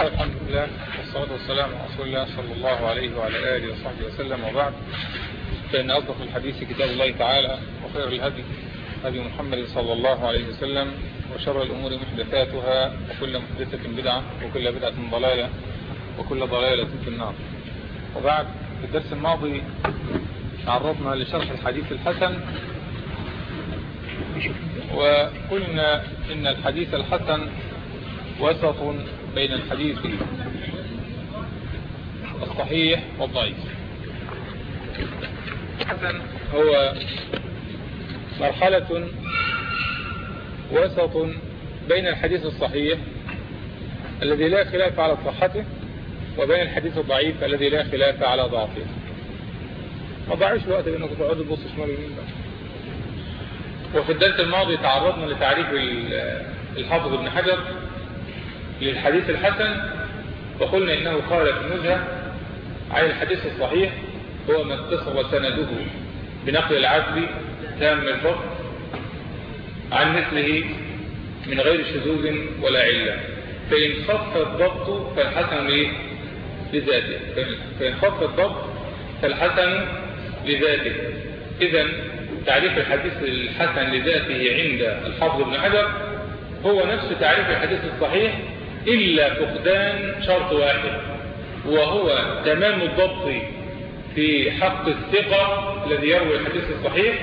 الحمد لله والصلاة والسلام على رسول الله صلى الله عليه وعلى آله وصحبه وسلم وبعد. فإن أصدق الحديث كتاب الله تعالى وخير الهدي هدي محمد صلى الله عليه وسلم وشر الأمور محدثاتها وكل محدثة بدعة وكل بدعة ضلالة وكل ضلالة في النار. وبعد في الدرس الماضي تعرضنا لشرح الحديث الحسن. وقلنا إن الحديث الحسن وسط بين الحديث الصحيح والضعيف. هو مرحلة وسط بين الحديث الصحيح الذي لا خلاف على صحته وبين الحديث الضعيف الذي لا خلاف على ضعفه. ما ضعيش الوقت لانك تقعدوا تبص شمال ويمين وفي الدرس الماضي تعرضنا لتعريف الحافظ ابن حجر للحديث الحسن وقلنا إنه قال في النزهة عن الحديث الصحيح هو ما اتصل سنده بنقل العدل تام الضبط عن مثله من غير شذوذ ولا علة فإن خف الضبط فالحسن؟ لذاته فإن خف الضبط فالحسن لذاته إذا تعريف الحديث الحسن لذاته عند الحافظ ابن حجر هو نفس تعريف الحديث الصحيح إلا فقدان شرط واحد وهو تمام الضبط في حق الثقة الذي يروي الحديث الصحيح.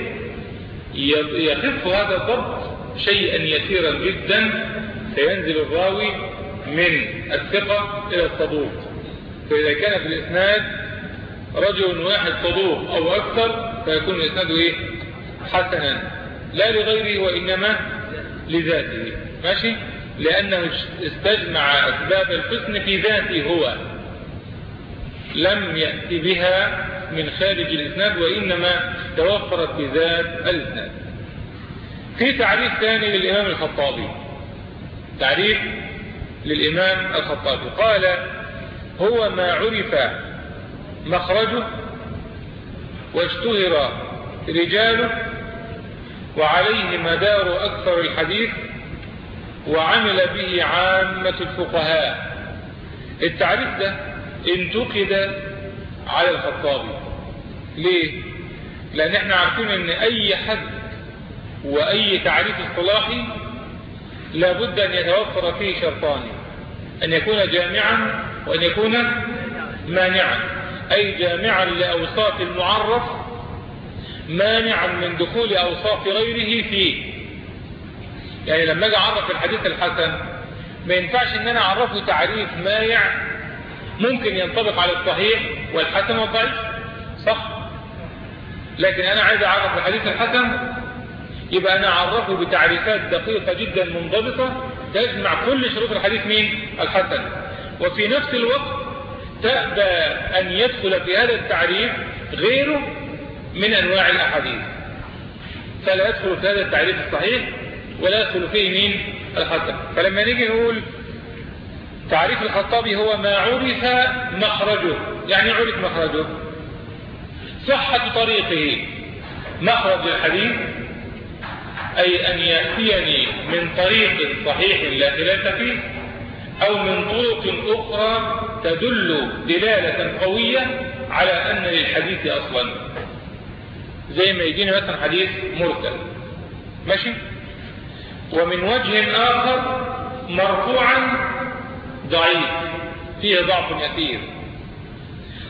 يخف هذا الضبط شيئا يسيرا جدا فينزل الراوي من الثقة إلى الصدوق. فإذا كان في الإسناد رجل واحد صدوق أو أكثر فيكون الإسناد إيه؟ حسنا. لا لغيره وإنما لذاته. ماشي؟ لأنه استجمع أسباب الحسن في ذاته هو. لم يأتي بها من خارج الإسناد وإنما توفرت في ذات الإسناد. في تعريف ثاني للإمام الخطابي. تعريف للإمام الخطابي. قال هو ما عرف مخرجه واشتهر رجاله وعليه مدار أكثر الحديث وعمل به عامة الفقهاء. التعريف ده انتقد على الخطابي. ليه؟ لأن إحنا عارفين إن أي حد وأي تعريف اصطلاحي لابد أن يتوفر فيه شرطان أن يكون جامعا وأن يكون مانعا. أي جامعا لاوصاف المعرف مانعا من دخول اوصاف غيره فيه. يعني لما أجي أعرف الحديث الحسن ما ينفعش إن أنا أعرفه تعريف مانع ممكن ينطبق على الصحيح والحسن والضعيف. صح. لكن أنا عايز أعرف الحديث الحسن يبقى أنا أعرفه بتعريفات دقيقة جدا منضبطة تجمع كل شروط الحديث مين؟ الحسن. وفي نفس الوقت تأبى أن يدخل في هذا التعريف غيره من أنواع الأحاديث. فلا يدخل في هذا التعريف الصحيح ولا يدخل فيه مين الحسن. فلما نيجي نقول تعريف الخطابي هو ما عرف مخرجه. يعني عرف مخرجه. صحة طريقه. مخرج الحديث. أي أن يأتيني من طريق صحيح لا خلاف فيه أو من طرق أخرى تدل دلالة قوية على أن للحديث أصلا. زي ما يجيني مثلا حديث مرسل. ماشي؟ ومن وجه آخر مرفوعا ضعيف فيه ضعف يسير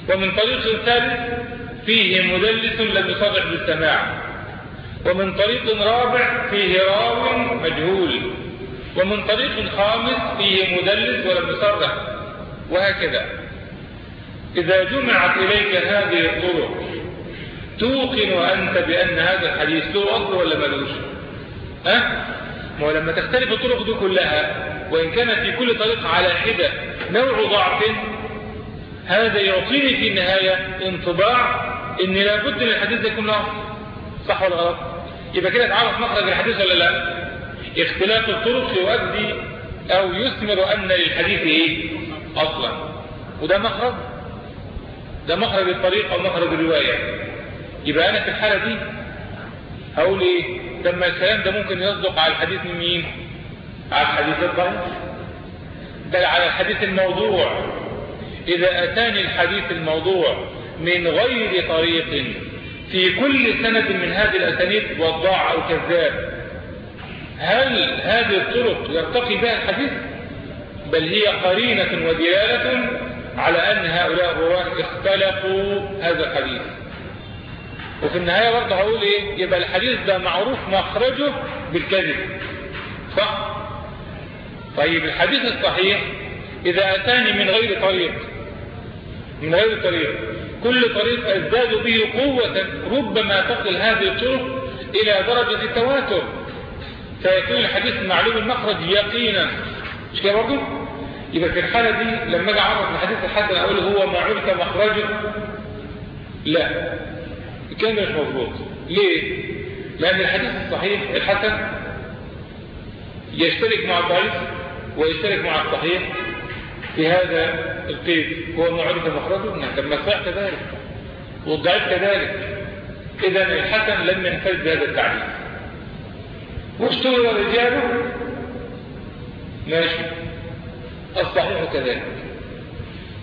ومن طريق ثالث فيه مدلس لم يصرح بالسماع. ومن طريق رابع فيه راو مجهول. ومن طريق خامس فيه مدلس ولم يصرح وهكذا. إذا جمعت إليك هذه الطرق توقن أنت بأن هذا الحديث له أصل ولا ملوش؟ ها؟ ما لما تختلف الطرق دي كلها وإن كان في كل طريق على حدة نوع ضعف هذا يعطيني في النهاية انطباع إن لابد ان الحديث ده يكون له صح ولا غلط؟ يبقى كده تعرف مخرج الحديث ولا لا؟ اختلاف الطرق يؤدي أو يثمر أن للحديث إيه؟ أصلا. وده مخرج. ده مخرج الطريق أو مخرج الرواية. يبقى أنا في الحالة دي هقول إيه؟ لما الكلام ده ممكن يصدق على الحديث من مين؟ على الحديث الضعيف. بل على الحديث الموضوع. إذا أتاني الحديث الموضوع من غير طريق في كل سند من هذه الأسانيد وضاع أو كذاب هل هذه الطرق يرتقي بها الحديث؟ بل هي قرينة ودلالة على أن هؤلاء الرواه اختلقوا هذا الحديث. وفي النهاية برضه هقول إيه؟ يبقى الحديث ده معروف مخرجه بالكذب. صح؟ طيب الحديث الصحيح إذا أتاني من غير طريق من غير طريق كل طريق أزداد به قوة ربما تصل هذه الطرق إلى درجة التواتر فيكون الحديث معلوم المخرج يقينا. مش كده برضه؟ يبقى في الحالة دي لما أجي أعرف الحديث الحسن أقول هو ما عرف مخرجه لا. الكلام مش مظبوط ليه؟ لأن الحديث الصحيح الحسن يشترك مع الضعيف ويشترك مع الصحيح في هذا القيد. هو ما عرف مخرجه ما الصحيح كذلك والضعيف كذلك. إذا الحسن لم ينفذ بهذا التعريف. واشتهر رجاله. ماشي. الصحيح كذلك.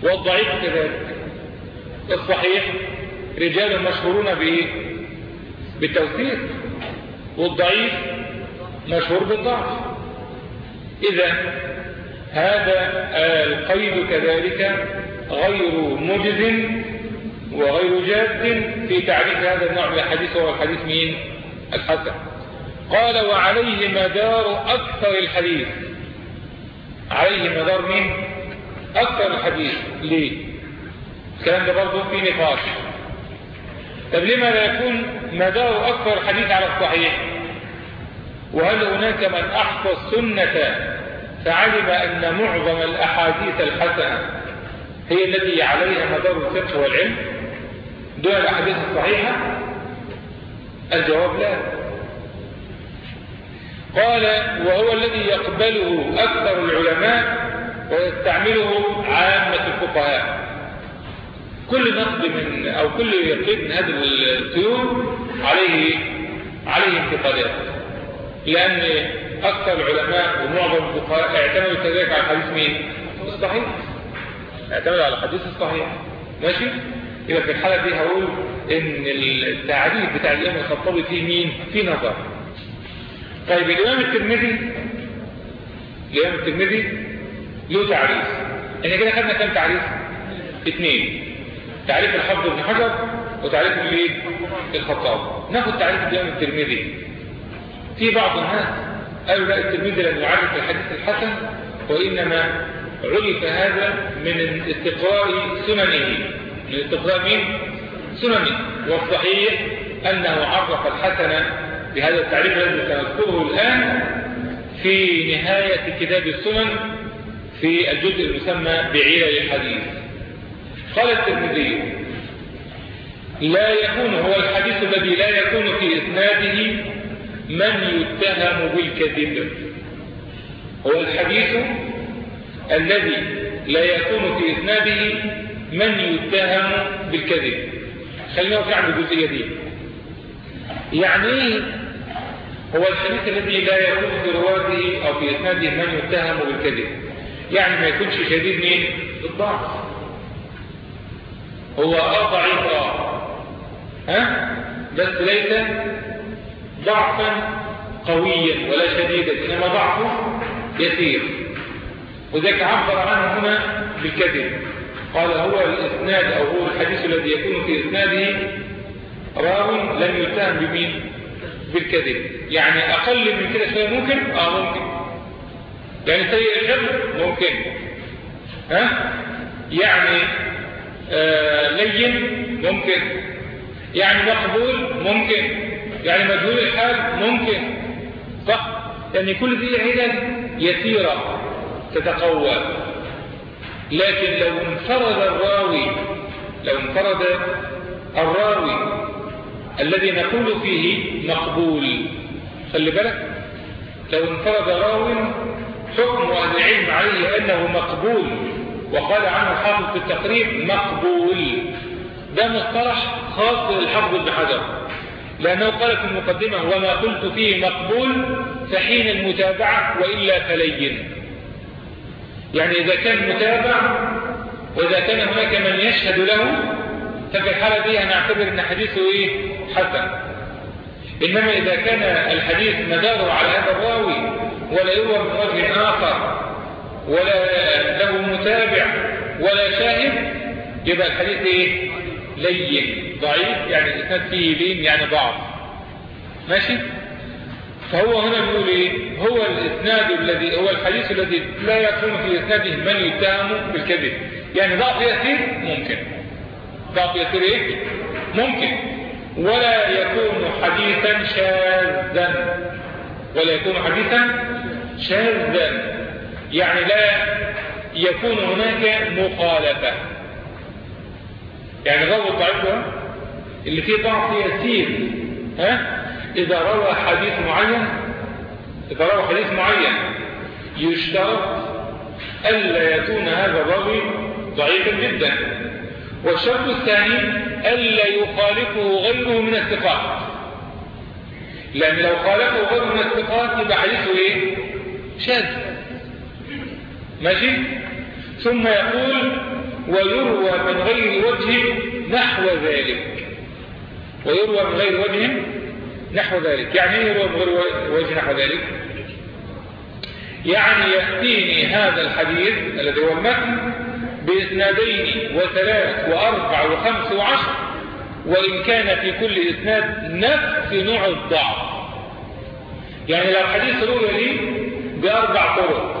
والضعيف كذلك. الصحيح رجال مشهورون بايه بالتوثيق والضعيف مشهور بالضعف. إذا هذا القيد كذلك غير مجز وغير جاد في تعريف هذا النوع من الحديث هو الحديث مين الحسن. قال وعليه مدار أكثر الحديث. عليه مدار مين؟ أكثر الحديث. ليه؟ الكلام ده برضه في نقاش. طب لما لا يكون مدار أكثر الحديث على الصحيح؟ وهل هناك من أحصى السنة فعلم أن معظم الأحاديث الحسنة هي التي عليها مدار الفقه والعلم؟ دون الأحاديث الصحيحة؟ الجواب لا. قال وهو الذي يقبله أكثر العلماء ويستعمله عامة الفقهاء. كل نقد من أو كل يقيد من هذه الطيور عليه عليه انتقادات لأن أكثر العلماء ومعظم الفقهاء اعتمدوا كذلك على الحديث مين؟ الصحيح اعتمدوا على الحديث الصحيح ماشي؟ يبقى في الحالة دي هقول إن التعريف بتاع الإمام الخطابي فيه مين؟ فيه نظر طيب الإمام الترمذي الإمام الترمذي له تعريف إحنا كده خدنا كام تعريف؟ اثنين تعريف الحفظ بن حجر وتعريف الايه؟ الخطاب ناخد تعريف الإمام الترمذي في بعض الناس قالوا لا الترمذي لم يعرف الحديث الحسن وإنما عرف هذا من استقراء سننه من استقراء مين؟ سننه والصحيح أنه عرف الحسن بهذا التعريف الذي سنذكره الآن في نهاية كتاب السنن في الجزء المسمى بعيلة الحديث قال الترمذي لا يكون هو الحديث الذي لا يكون في إسناده من يتهم بالكذب. هو الحديث الذي لا يكون في إسناده من يتهم بالكذب. خلينا نرجع الجزئية دي. يعني إيه هو الحديث الذي لا يكون في رواته أو في إسناده من يتهم بالكذب. يعني ما يكونش شديد مين الضعف. هو آه ها؟ بس ليس ضعفا قويا ولا شديدا إنما ضعفه يسير. وذلك عبر عنه هنا بالكذب. قال هو الإسناد أو هو الحديث الذي يكون في إسناده راوي لم يتهم بمين؟ بالكذب. يعني أقل من كده شوية ممكن؟ آه ممكن. يعني سيء الحفظ ممكن. ها؟ يعني آه لين ممكن. يعني مقبول ممكن. يعني مجهول الحال ممكن. صح؟ يعني كل دي علل يسيرة تتقوى. لكن لو انفرد الراوي لو انفرد الراوي الذي نقول فيه مقبول خلي بالك. لو انفرد راوي حكم أهل العلم عليه أنه مقبول. وقال عنه الحافظ في التقريب مقبول. ده مصطلح خاص للحافظ بن حجر لأنه قال في المقدمة وما قلت فيه مقبول فحين المتابعة وإلا فلين. يعني إذا كان متابع وإذا كان هناك من يشهد له ففي الحالة دي هنعتبر أن حديثه إيه؟ حسن. إنما إذا كان الحديث مداره على هذا الراوي ولا يروى من وجه آخر ولا له متابع ولا شاهد يبقى الحديث إيه؟ لين ضعيف يعني الإسناد فيه لين يعني ضعف. ماشي؟ فهو هنا بيقول إيه؟ هو الإسناد الذي هو الحديث الذي لا يكون في إسناده من يتهم بالكذب. يعني ضعف يسير؟ ممكن. ضعف يسير إيه؟ ممكن. ولا يكون حديثا شاذا. ولا يكون حديثا شاذا. يعني لا يكون هناك مخالفة. يعني الرجل الضعيف اللي فيه ضعف يسير ها؟ إذا روى حديث معين إذا روى حديث معين يشترط ألا يكون هذا الراوي ضعيفا جدا. والشرط الثاني ألا يخالفه غيره من الثقات. لأن لو خالفه غيره من الثقات يبقى حديثه إيه؟ شاذ. ماشي؟ ثم يقول ويروى من غير وجه نحو ذلك. ويروى من غير وجه نحو ذلك. يعني إيه يروى من غير وجه نحو ذلك؟ يعني يأتيني هذا الحديث الذي هو المتن بإسنادين وثلاث وأربع وخمس وعشر وإن كان في كل إسناد نفس نوع الضعف. يعني لو حديث روي لي بأربع طرق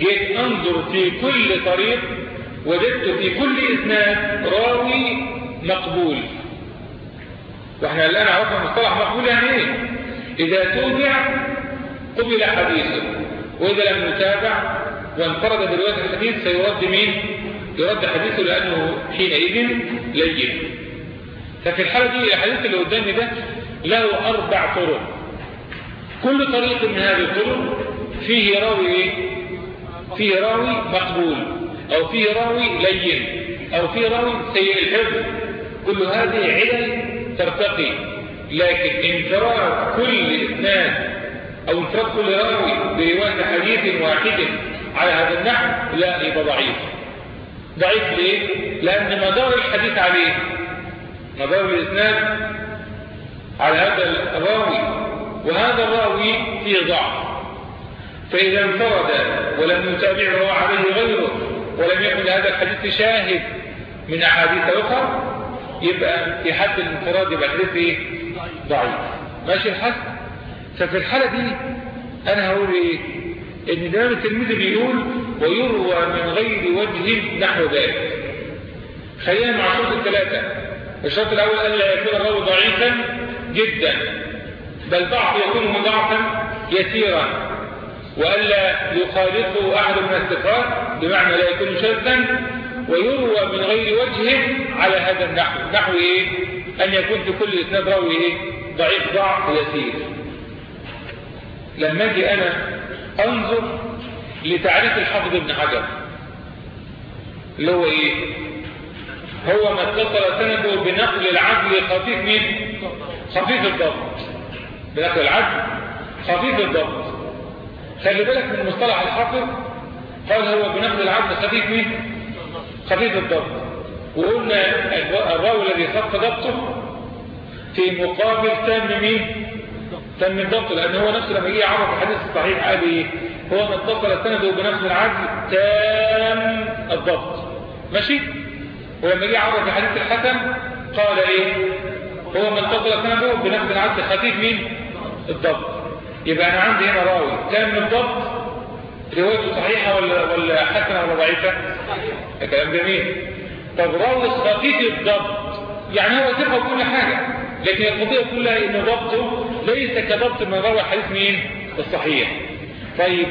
جيت أنظر في كل طريق وجدت في كل إسناد راوي مقبول. وإحنا الآن عرفنا مصطلح مقبول يعني إيه؟ إذا توجع قبل حديثه وإذا لم يتابع وانفرد برواية الحديث سيرد مين؟ يرد حديثه لأنه حينئذ لين. ففي الحالة دي الحديث اللي قدامي ده له أربع طرق. كل طريق من هذه الطرق فيه راوي فيه راوي مقبول أو فيه راوي لين أو فيه راوي سيء الحفظ. كل هذه علل ترتقي لكن إنفراد كل اثنان أو إنفراد كل راوي برواية حديث واحد على هذا النحو لا يبقى ضعيف. ضعيف ليه؟ لأن مدار الحديث عليه مدار الإسناد على هذا الراوي وهذا الراوي فيه ضعف. فإذا انفرد ولم يتابعه عليه غيره ولم يكن لهذا الحديث شاهد من أحاديث أخرى يبقى في حد الانفراد يبقى الحديث إيه؟ ضعيف. ماشي الحد ففي الحالة دي أنا هقول إيه؟ إن الإمام التلميذ بيقول ويروى من غير وجه نحو ذلك خلينا مع شروط الثلاثة. الشرط الأول الا يكون الراوي ضعيفا جدا بل ضعف يكون ضعفا يسيرا. وألا يخالطه أحد من الثقات بمعنى لا يكون شاذا ويروى من غير وجه على هذا النحو. نحو إيه؟ أن يكون في كل إسناد رأوي إيه؟ ضعيف ضعف يسير. لما أجي أنا أنظر لتعريف الحافظ ابن حجر اللي هو إيه؟ هو ما اتصل سنده بنقل العدل خفيف مين خفيف الضبط. بنقل العدل خفيف الضبط. خلي بالك من مصطلح الحافظ قال هو بنقل العدل خفيف مين؟ خفيف الضبط. وقلنا الراوي الذي خف ضبطه في مقابل تام مين؟ تام الضبط لأن هو نفسه لما جه يعرف الحديث الصحيح قال إيه؟ هو من اتصل سنده بنفس العدل تام الضبط. ماشي؟ ولما جه يعرف الحديث الحسن قال إيه؟ هو من اتصل سنده بنفس العدل خفيف مين؟ الضبط. يبقى أنا عندي هنا رأوي. تام الضبط روايته صحيحة ولا ولا حسنة ولا ضعيفة؟ ده كلام جميل. طب رأوي خفيف الضبط. يعني هو ثقة كل حاجة لكن القضية كلها إن ضبطه ليس كضبط من روى حديث مين؟ الصحيح. طيب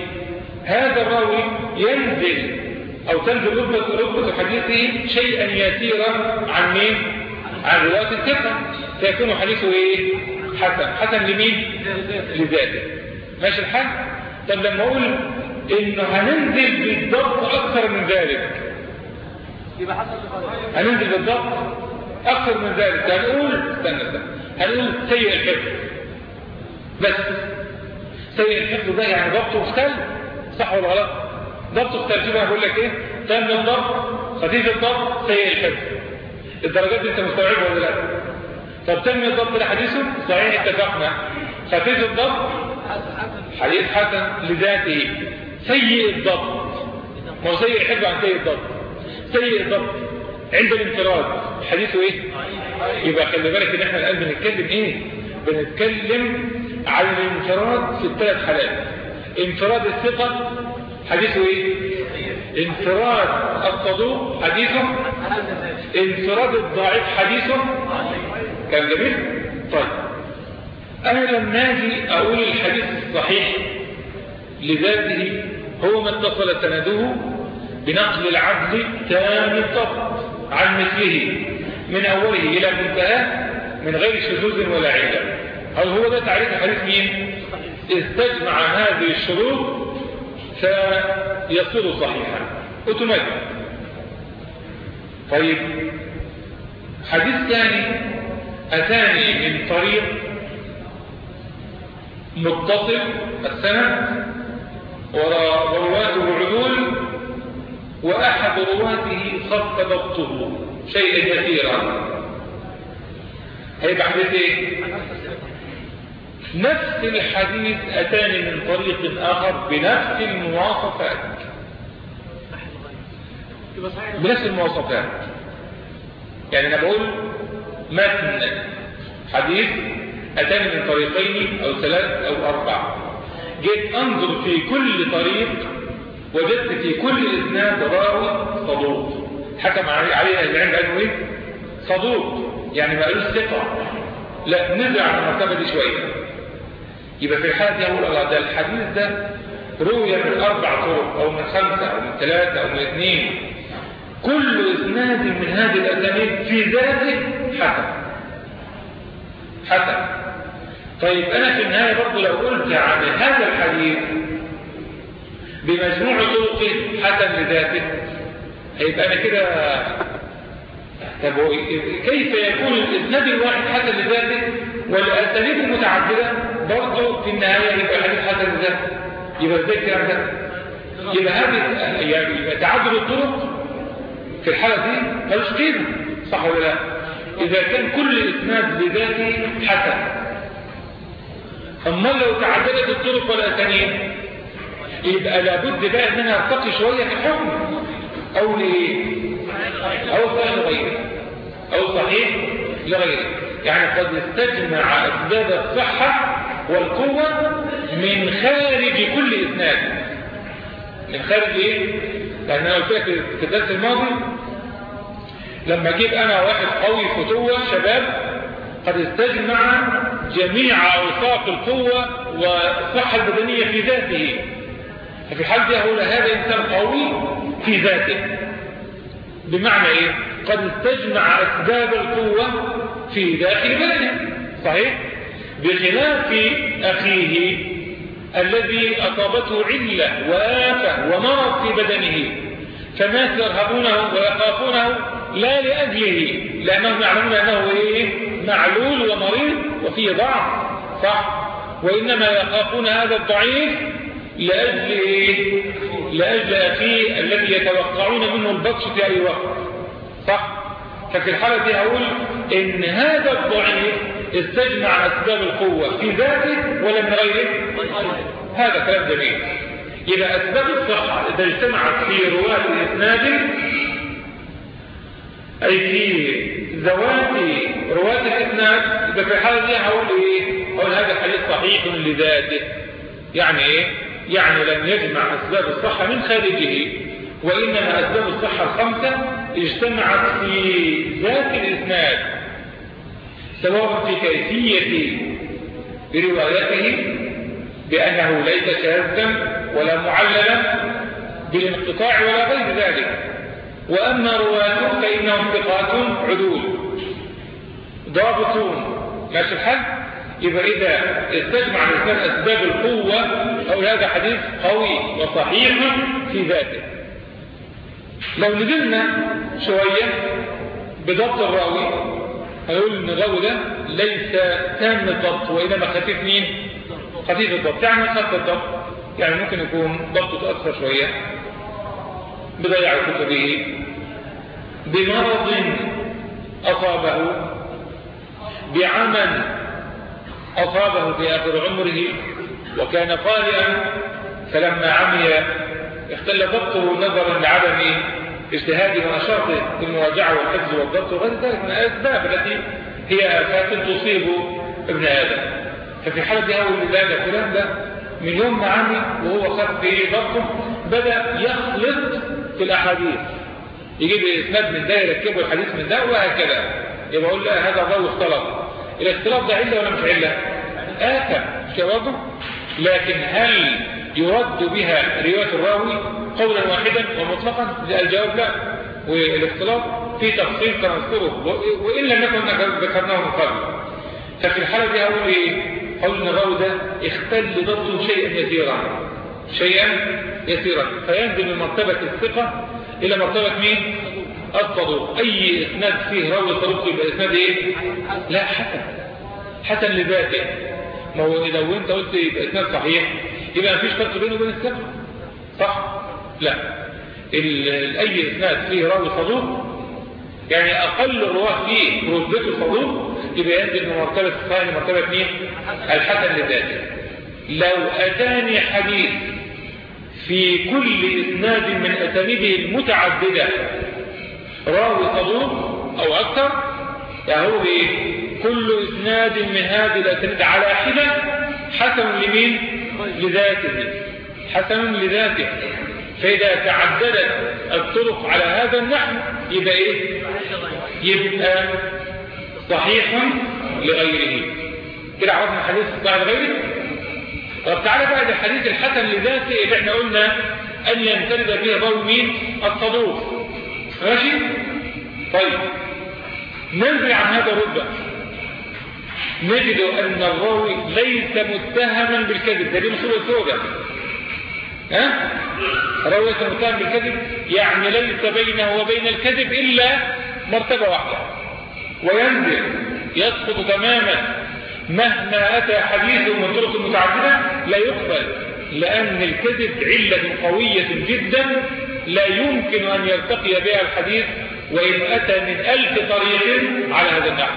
هذا الرأوي ينزل أو تنزل رتبة حديثه شيئا يسيرا عن مين؟ عن رواية الثقة. فيكون حديثه إيه؟ حسن. حسن لمين؟ لذاته. ماشي الحال؟ طب لما أقول إنه هننزل بالضبط أكثر من ذلك. هننزل بالضبط أكثر من ذلك. هنقول استنى استنى. هنقول سيء الحفظ. بس. سيء الحفظ ده يعني ضبطه مختلف. صح ولا غلط؟ ضبط الترجمة بقول لك إيه؟ تام الضبط خفيف الضبط سيء الحفظ. الدرجات دي أنت مستوعبها ولا لا؟ طب تم الضبط لحديثه صحيح اتفقنا. خفيف الضبط؟ حديث حسن لذاته. سيء الضبط. ما هو سيء الحفظ عن سيء الضبط. سيء الضبط عند الانفراد. حديثه إيه؟ يبقى خلي بالك ان إحنا الان بنتكلم إيه؟ بنتكلم عن الانفراد في الثلاث حالات. انفراد الثقة حديثه إيه؟ انفراد الصدوق حديثه. انفراد الضعيف حديثه. كان جميل؟ طيب. أنا لما أجي أقول الحديث الصحيح لذاته هو ما اتصل سنده بنقل العبد تام الضبط عن مثله من أوله إلى منتهاه من غير شذوذ ولا علة هل هو ده تعريف حديث مين؟ استجمع هذه الشروط فيصير صحيحا. اوتوماتيك طيب. حديث ثاني. أتاني من طريق متصل السنة ورواته عدول وأحد رواته خف ضبطه شيئا يسيرا هيبقى حديث إيه؟ نفس الحديث أتاني من طريق آخر بنفس المواصفات. بنفس المواصفات. يعني أنا بقول متن حديث أتاني من طريقين أو ثلاث أو أربع. جيت أنظر في كل طريق وجدت في كل إسناد راوي صدوق. حكم عليه العلم قالوا إيه؟ صدوق. يعني ما قالوش ثقة. لا نزع عن المرتبة دي شوية. يبقى في الحالة دي أقول الله ده الحديث ده روي من أربع طرق أو من خمسة أو من ثلاثة أو من اثنين. كل إسناد من هذه الأسانيد في ذاته حسن. حسن. طيب أنا في النهاية برضه لو قلت عن هذا الحديث بمجموع طرقه حسن لذاته هيبقى أنا كده طب كيف يكون الإسناد الواحد حسن لذاته والأسانيد المتعددة برضه في النهاية يبقى حديث حسن لذاته؟ يبقى إزاي الكلام ده؟ يبقى هذه يعني تعدد الطرق في الحالة دي ملوش قيمة صح ولا لا؟ إذا كان كل إسناد بذاته حسن. أما لو تعددت الطرق والأسانيد يبقى لابد بقى ان أنا ارتقي شوية في الحكم. أو لايه أو صحيح لغيره. أو صحيح لغيره. يعني قد استجمع أسباب الصحة والقوة من خارج كل إسناد. من خارج إيه؟ لأن أنا قلت لك في الدرس الماضي لما أجيب أنا واحد قوي فتوة شباب قد استجمع جميع اوصاف القوة والصحة البدنية في ذاته ففي الحال دي أقول هذا إنسان قوي في ذاته بمعنى إيه؟ قد استجمع أسباب القوة في داخل بدنه صحيح؟ بخلاف أخيه الذي أصابته علة وآفة ومرض في بدنه فالناس يرهبونه ويخافونه لا لأجله لأنهم يعلمون أنه إيه؟ معلول ومريض وفيه ضعف صح؟ وإنما يخافون هذا الضعيف لأجل إيه؟ لأجل أخيه الذي يتوقعون منه البطش في أي وقت صح؟ ففي الحالة دي هقول إن هذا الضعيف استجمع أسباب القوة في ذاته ولا من غيره هذا كلام جميل إذا أسباب الصحة إذا اجتمعت في رواة الإسناد أي في ذوات رواة الإسناد إذا في الحالة دي هقول إيه؟ هقول هذا الحديث صحيح لذاته يعني إيه؟ يعني لم يجمع أسباب الصحة من خارجه وإنما أسباب الصحة الخمسة اجتمعت في ذات الإسناد سواء في كيفية روايته بأنه ليس شاذا ولا معللا بالانقطاع ولا غير ذلك. وأما رواته فإنهم ثقات عدول. ضابطون. ماشي الحل يبقى إذا استجمع الإنسان أسباب القوة أو هذا حديث قوي وصحيح في ذاته. لو نزلنا شوية بضبط الراوي هنقول إن الراوي ده ليس تام الضبط وإنما خفيف مين؟ خفيف الضبط. يعني خفيف الضبط يعني ممكن يكون ضبطه تأثر شوية بضياع كتبه بمرض أصابه بعمل أصابه في آخر عمره وكان قارئا فلما عمي اختل ضبطه نظرا لعدم اجتهاده ونشاطه في المواجعة والحفظ والضبط وغير ذلك من الأسباب التي هي آفات تصيب ابن آدم. ففي حالة أول ولادة فلان ده من يوم ما عمي وهو خد في ضبطه بدأ يخلط في الأحاديث. يجيب إسناد من ده يركبه الحديث من ده وهكذا. يبقى أقول لا هذا الراوي اختلط. الاختلاط ده علة ولا مش علة؟ آثم مش؟ لكن هل يرد بها رواية الراوي قولا واحدا ومطلقا الجواب لا والاختلاط في تفصيل سنذكره وإن لم يكن ذكرناه من قبل ففي الحالة دي أقول إيه؟ قول إن الراوي ده اختل ضبطه شيئا يسيرا شيئا يسيرا فينزل من مرتبة الثقة إلى مرتبة مين؟ الصدوق أي إسناد فيه راوي صدوق يبقى إسناد إيه؟ لا حسن حسن لذاته ما هو إذا وأنت قلت يبقى إسناد صحيح يبقى مفيش فرق بينه وبين الثقة صح؟ لا أي إسناد فيه راوي صدوق يعني أقل الرواة فيه رتبته صدوق يبقى ينزل من مرتبة الصحيح لمرتبة مين؟ الحسن لذاته لو أتاني حديث في كل إسناد من أسانيده المتعددة راوي صدوق أو أكثر يهو إيه؟ كل إسناد من هذه الأسانيد على حدة حسن لمين؟ لذاته حسن لذاته. فإذا تعددت الطرق على هذا النحو يبقى إيه؟ يبقى صحيح لغيره. كده عرفنا الحديث الصحيح لغيره طب تعالى بقى الحديث الحسن لذاته اللي إحنا قلنا أن ينفرد فيه ضوء مين؟ الصدوق ماشي؟ طيب. ننزل عن هذا الرتبة نجد أن الراوي ليس متهما بالكذب. ده دي مصيبة سوداء. ها؟ راوي ليس متهم بالكذب. يعني ليس بينه وبين الكذب إلا مرتبة واحدة. وينزل يسقط تماما مهما أتى حديثه من طرق متعددة لا يقبل لأن الكذب علة قوية جدا لا يمكن أن يرتقي بها الحديث وإن أتى من ألف طريق على هذا النحو.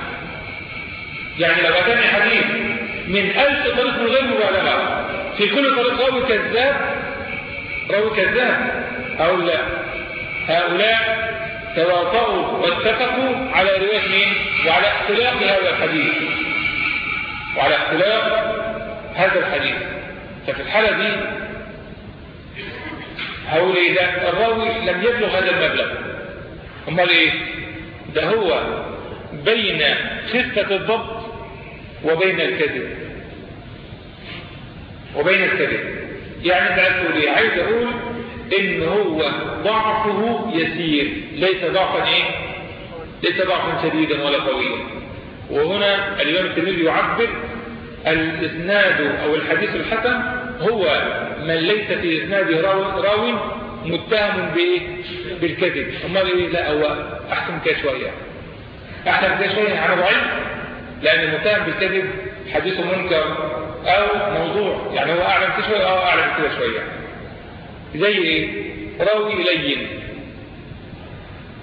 يعني لو أتاني حديث من ألف طريق من غير مبالغة في كل طريق راوي كذاب؟ راوي كذاب. أو لا. هؤلاء تواطؤوا واتفقوا على رواية مين؟ وعلى اختلاف هذا الحديث. وعلى اختلاف هذا الحديث. ففي الحالة دي هقول ده الراوي لم يبلغ هذا المبلغ أمال إيه؟ ده هو بين خفة الضبط وبين الكذب. وبين الكذب. يعني انت عايز تقول إيه عايز أقول إن هو ضعفه يسير. ليس ضعفا إيه؟ ليس ضعفا شديدا ولا قويا. وهنا الإمام الترمذي يعبر الإسناد أو الحديث الحسن هو من ليس في اسناده راو, راو متهم بإيه؟ بالكذب. أمال إيه؟ لا هو أحسن كده شوية. احسن كده شوية يعني ضعيف لأن المتهم بالكذب حديثه منكر أو موضوع. يعني هو أعلم كده شوية أه أعلم كده شوية. زي إيه؟ راوي لين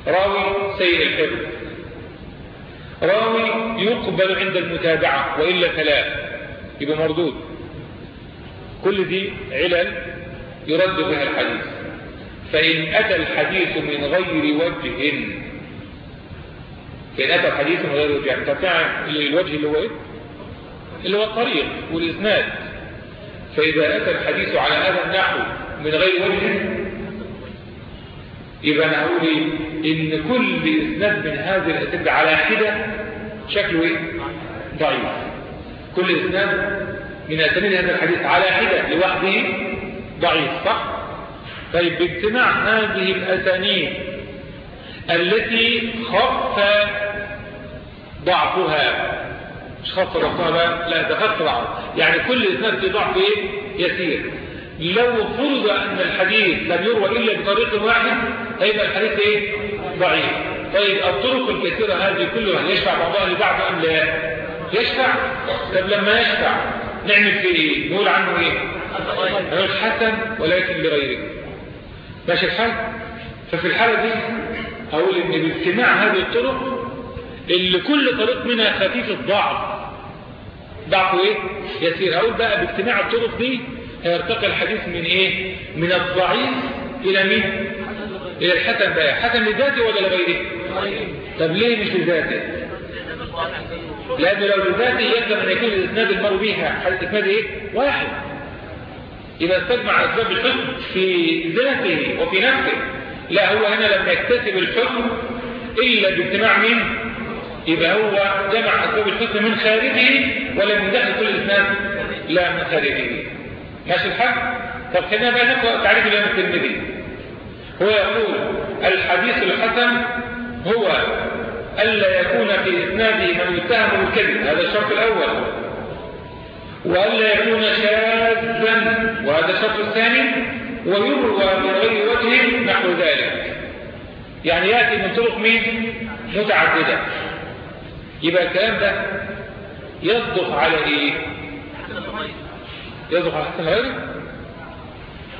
راوي سيء الحفظ. راوي يقبل عند المتابعة وإلا ثلاث يبقى مردود. كل دي علل يرد بها الحديث. فإن أتى الحديث من غير وجه فإن أتى الحديث من غير يعني تبتع الوجه اللي هو إيه؟ اللي هو الطريق والإسناد فإذا أتى الحديث على هذا النحو من غير وجه يبقى أنا أقول إن كل إسناد من هذه الأسئلة على حدة شكله إيه؟ ضعيف كل إسناد من أسانيد هذا الحديث على حدة لوحده ضعيف صح؟ طيب باجتماع هذه الأسانيد التي خف ضعفها. مش خف ضعفها لا ده خف ضعفها. يعني كل إسناد في ضعف إيه؟ يسير. لو فرض أن الحديث لم يروى إلا بطريق واحد هيبقى الحديث إيه؟ ضعيف. طيب الطرق الكثيرة هذه كلها يشفع بعضها لبعض أم لا؟ يشفع. طب لما يشفع نعمل فيه إيه؟ نقول عنه إيه؟ نقول حسن ولكن لغيره. ماشي الحال؟ ففي الحالة دي أقول إن باجتماع هذه الطرق اللي كل طريق منها خفيف الضعف ضعفه إيه؟ يسير أقول بقى باجتماع الطرق دي هيرتقي الحديث من إيه؟ من الضعيف إلى مين؟ إلى الحسن بقى حسن لذاته ولا لغيره؟ طب ليه مش لذاته؟ لأنه لو لذاته يلزم أن يكون الإسناد المرء بها الإسناد إيه؟ واحد إذا استجمع أسباب الحكم في ذاته وفي نفسه لا هو هنا لم يكتسب الحكم إلا باجتماع مين يبقى هو جمع أسباب الحكم من خارجه ولم يدخل كل الإسناد لا من خارجه. ماشي الحق؟ طب خلينا بقى نقرأ تعريف الإمام الترمذي. هو يقول الحديث الحسن هو ألا يكون في إسناده من يتهم بالكذب هذا الشرط الأول. وألا يكون شاذا. وهذا الشرط الثاني ويروى من غير وجه نحو ذلك. يعني يأتي من طرق مين؟ متعددة. يبقى الكلام ده يصدق على إيه؟ يصدق على حسن غيره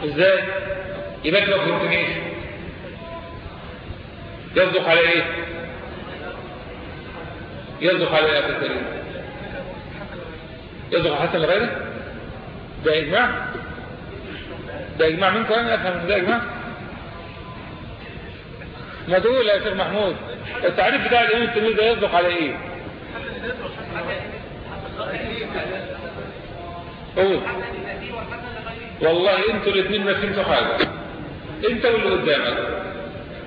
إزاي؟ يبقى لو فهمتنيش. يصدق على إيه؟ يصدق على إيه الكريم يصدق على حسن غيره ده إجماع. ده اجماع منكم أنا افهم ده اجماع ما تقول يا شيخ محمود. التعريف بتاع الامام التلميذ ده يصدق على إيه؟ قول. والله أنتوا الاثنين ما فهمتوا حاجة. أنت واللي قدامك.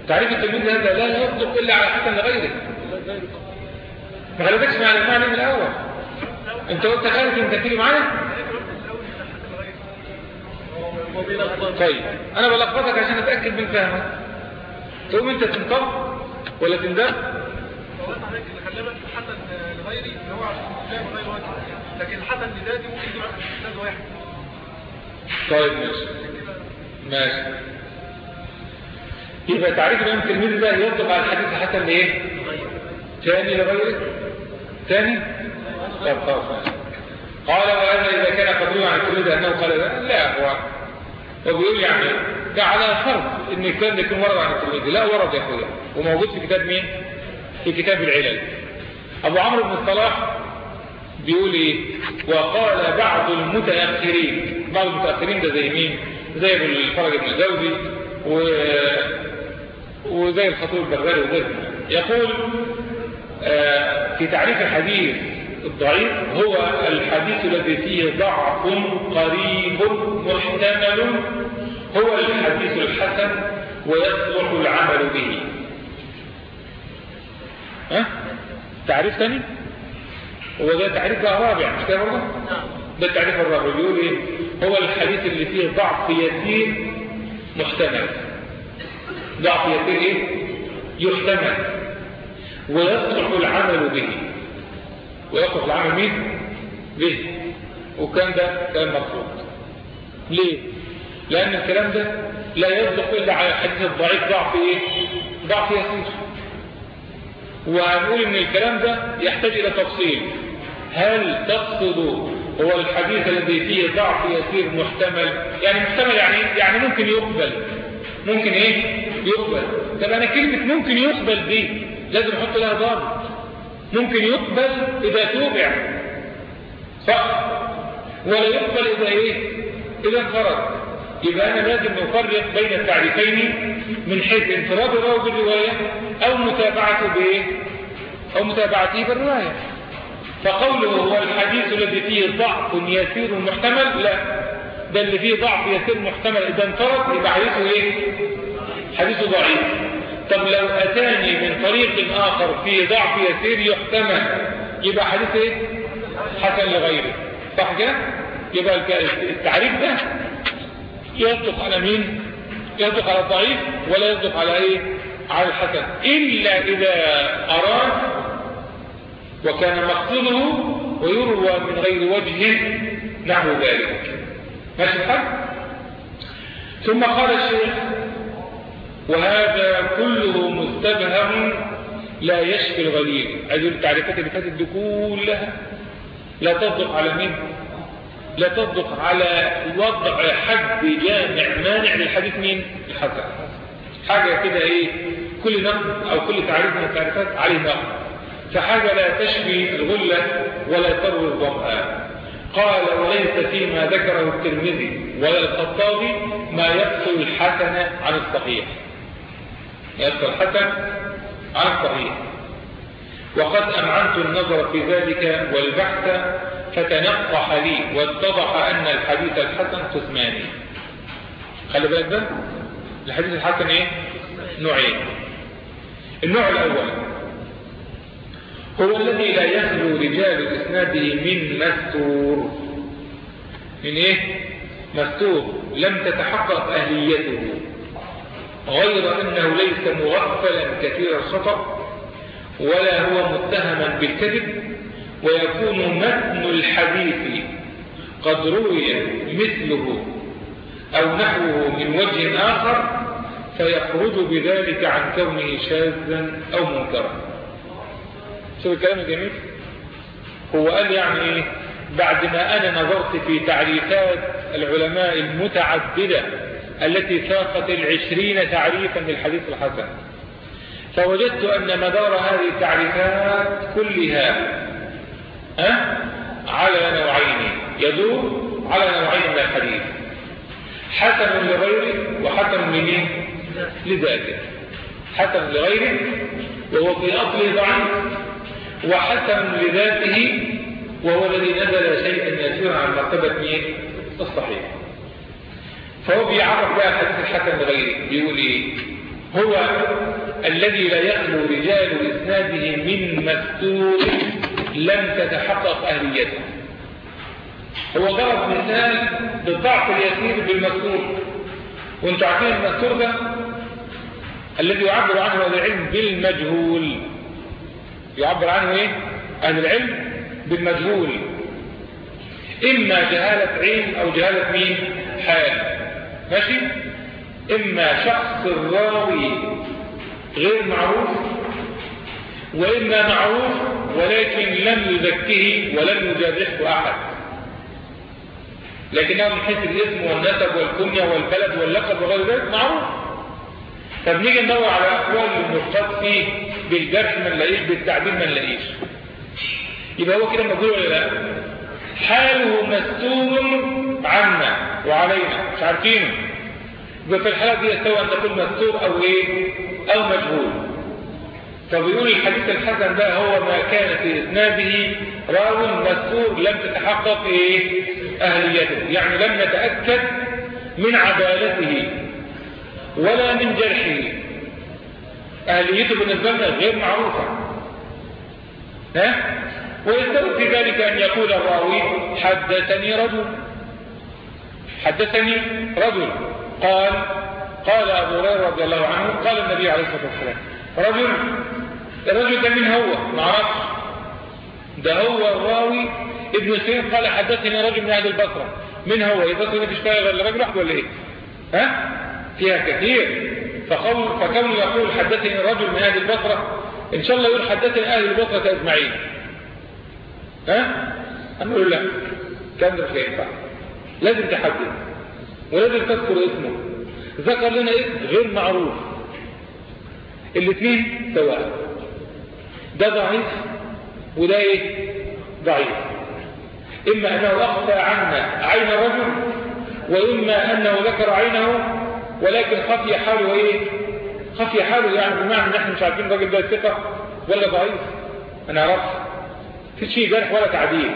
تعريف التلميذ هذا لا يصدق إلا على حسن لغيره ما خليتكش مع المعنى من الأول؟ أنت قلت خالد أنت تيجي معايا طيب أنا بلخبطك عشان أتأكد من فهمك. تقوم أنت تنطق ولا تندم؟ لغيري لكن الحسن لذاتي ممكن يجيب أستاذ واحد طيب ماشي. ماشي. يبقى تعريف الإمام التلميذ ده يصدق على الحديث الحسن لإيه؟ ثاني لغيره؟ ثاني طب خلاص قال وهذا إذا كان قدوما عن التلميذ أنه قال لا, لا هو. هو بيقول يعني ده على فرض إن الكلام ده يكون ورد عن التلميذ لا ورد يا أخويا. وموجود في كتاب مين؟ في كتاب العلل. أبو عمرو بن الصلاح بيقول إيه؟ وقال بعض المتأخرين. بعض المتأخرين ده زي مين؟ زي أبو الفرج بن الجوزي و... وزي الخطيب البغدادي وغيره يقول آه في تعريف الحديث الضعيف هو الحديث الذي فيه ضعف قريب محتمل هو الحديث الحسن ويصلح العمل به. ها؟ تعريف ثاني هو ده تعريف بقى رابع مش كده برضه؟ ده التعريف الرابع بيقول إيه؟ هو الحديث اللي فيه ضعف يسير محتمل. ضعف يسير إيه؟ يحتمل. ويصلح العمل به. ويصلح العمل مين به وكان ده كان مطلوب. ليه؟ لأن الكلام ده لا يصدق إلا على الحديث الضعيف ضعف إيه؟ ضعف يسير. وهنقول إن الكلام ده يحتاج إلى تفصيل. هل تقصد هو الحديث الذي فيه ضعف يسير محتمل؟ يعني محتمل يعني يعني ممكن يقبل. ممكن إيه؟ يقبل. طب أنا كلمة ممكن يقبل دي لازم أحط لها ضابط. ممكن يقبل إذا توبع صح. ولا يقبل إذا إيه؟ إذا انفرد. يبقى أنا لازم نفرق بين التعريفين من حيث انفراد الراوي بالرواية أو متابعته بإيه؟ أو متابعته بالرواية. فقوله هو الحديث الذي فيه ضعف يسير محتمل؟ لا. ده اللي فيه ضعف يسير محتمل. إذا انفرد يبقى حديثه إيه؟ حديثه ضعيف. طب لو أتاني من طريق آخر فيه ضعف يسير يحتمل. يبقى حديث إيه؟ حسن لغيره. صح كده؟ يبقى التعريف ده يصدق على مين؟ يصدق على الضعيف ولا يصدق على إيه؟ على الحسن. إلا إذا أراد وكان مقصده ويروى من غير وجه نحو ذلك. ماشي الحق ثم قال الشيخ وهذا كله مستبهم لا يشفي الغليل. هذه التعريفات اللي فاتت دي كلها لا تصدق على مين؟ لا تصدق على وضع حد جامع مانع للحديث مين؟ الحسن. حاجة كده إيه؟ كل نقد أو كل تعريف من التعريفات عليه نقد. فحاجة لا تشفي الغلة ولا تروي الظمأ قال وليس فيما ذكره الترمذي ولا الخطابي ما يفصل الحسن عن الصحيح يفصل الحسن عن الصحيح. وقد أمعنت النظر في ذلك والبحث فتنقح لي واتضح أن الحديث الحسن قسمان خلي بالك ده الحديث الحسن إيه؟ نوعين. النوع الأول هو الذي لا يخلو رجال إسناده من مستور. من إيه؟ مستور. لم تتحقق أهليته. غير أنه ليس مغفلا كثير الخطأ ولا هو متهما بالكذب ويكون متن الحديث قد روي مثله أو نحوه من وجه آخر فيخرج بذلك عن كونه شاذا أو منكرا. شوف الكلام الجميل هو قال يعني إيه؟ بعد ما أنا نظرت في تعريفات العلماء المتعددة التي فاقت العشرين تعريفا للحديث الحسن. فوجدت أن مدار هذه التعريفات كلها؟ على نوعين يدور على نوعين من الحديث. حسن لغيره وحسن لمين لذاته. حسن لغيره وهو في اصله ضعيف وحسن لذاته وهو الذي نزل شيئا يسيرا عن مرتبة مين الصحيح. فهو بيعرف بقى حديث الحسن لغيره بيقول إيه؟ هو الذي لا يخلو رجال إسناده من مستور لم تتحقق اهليته هو ضرب مثال بالضعف اليسير بالمستور. وأنتوا عارفين المستور ده؟ الذي يعبر عنه أهل العلم بالمجهول. يعبر عنه إيه؟ أهل العلم بالمجهول. إما جهالة عين أو جهالة مين حال. ماشي؟ إما شخص الراوي غير معروف وإما معروف ولكن لم يذكه ولم يجازحه أحد. لكنه من حيث الاسم والنسب والكنية والبلد واللقب وغير ذلك معروف. فبنيجي ندور على أقوال المرتبط فيه بالجرح ما نلاقيش بالتعديل ما نلاقيش يبقى هو كده مجهول ولا لا؟ حاله مستور عنا وعلينا. مش عارفينه يبقى في الحالة دي يستوى أن تكون مستور أو إيه؟ أو مجهول. فبيقول الحديث الحسن ده هو ما كان في إسناده راو مستور لم تتحقق إيه؟ أهليته يعني لم نتأكد من عدالته ولا من جرحه. أهليته بالنسبة لنا غير معروفة. ها؟ ويستوي في ذلك أن يقول الراوي حدثني رجل. حدثني رجل. قال قال أبو هريرة رضي الله عنه قال النبي عليه الصلاة والسلام رجل الرجل ده من هو؟ ما عرفش ده هو الراوي ابن سير قال حدثني رجل من أهل البصرة. من هو؟ البصرة دي تشتغل غير الرجل واحد ولا إيه؟ ها؟ فيها كثير. فقول فكونه يقول حدثني رجل من أهل البصرة إن شاء الله يقول حدثني أهل البصرة أجمعين. ها؟ هنقول لا. كان مش هينفع لازم تحدد. ولازم تذكر اسمه. ذكر لنا اسم غير معروف. الاثنين سواء. ده ضعيف وده إيه؟ ضعيف. إما أنه أخفى عنا عين الرجل وإما أنه ذكر عينه ولكن خفي حاله إيه؟ خفي حاله يعني بمعنى إن إحنا مش عارفين الراجل ده ثقة ولا ضعيف. ما نعرفش فيش فيه جرح ولا تعديل.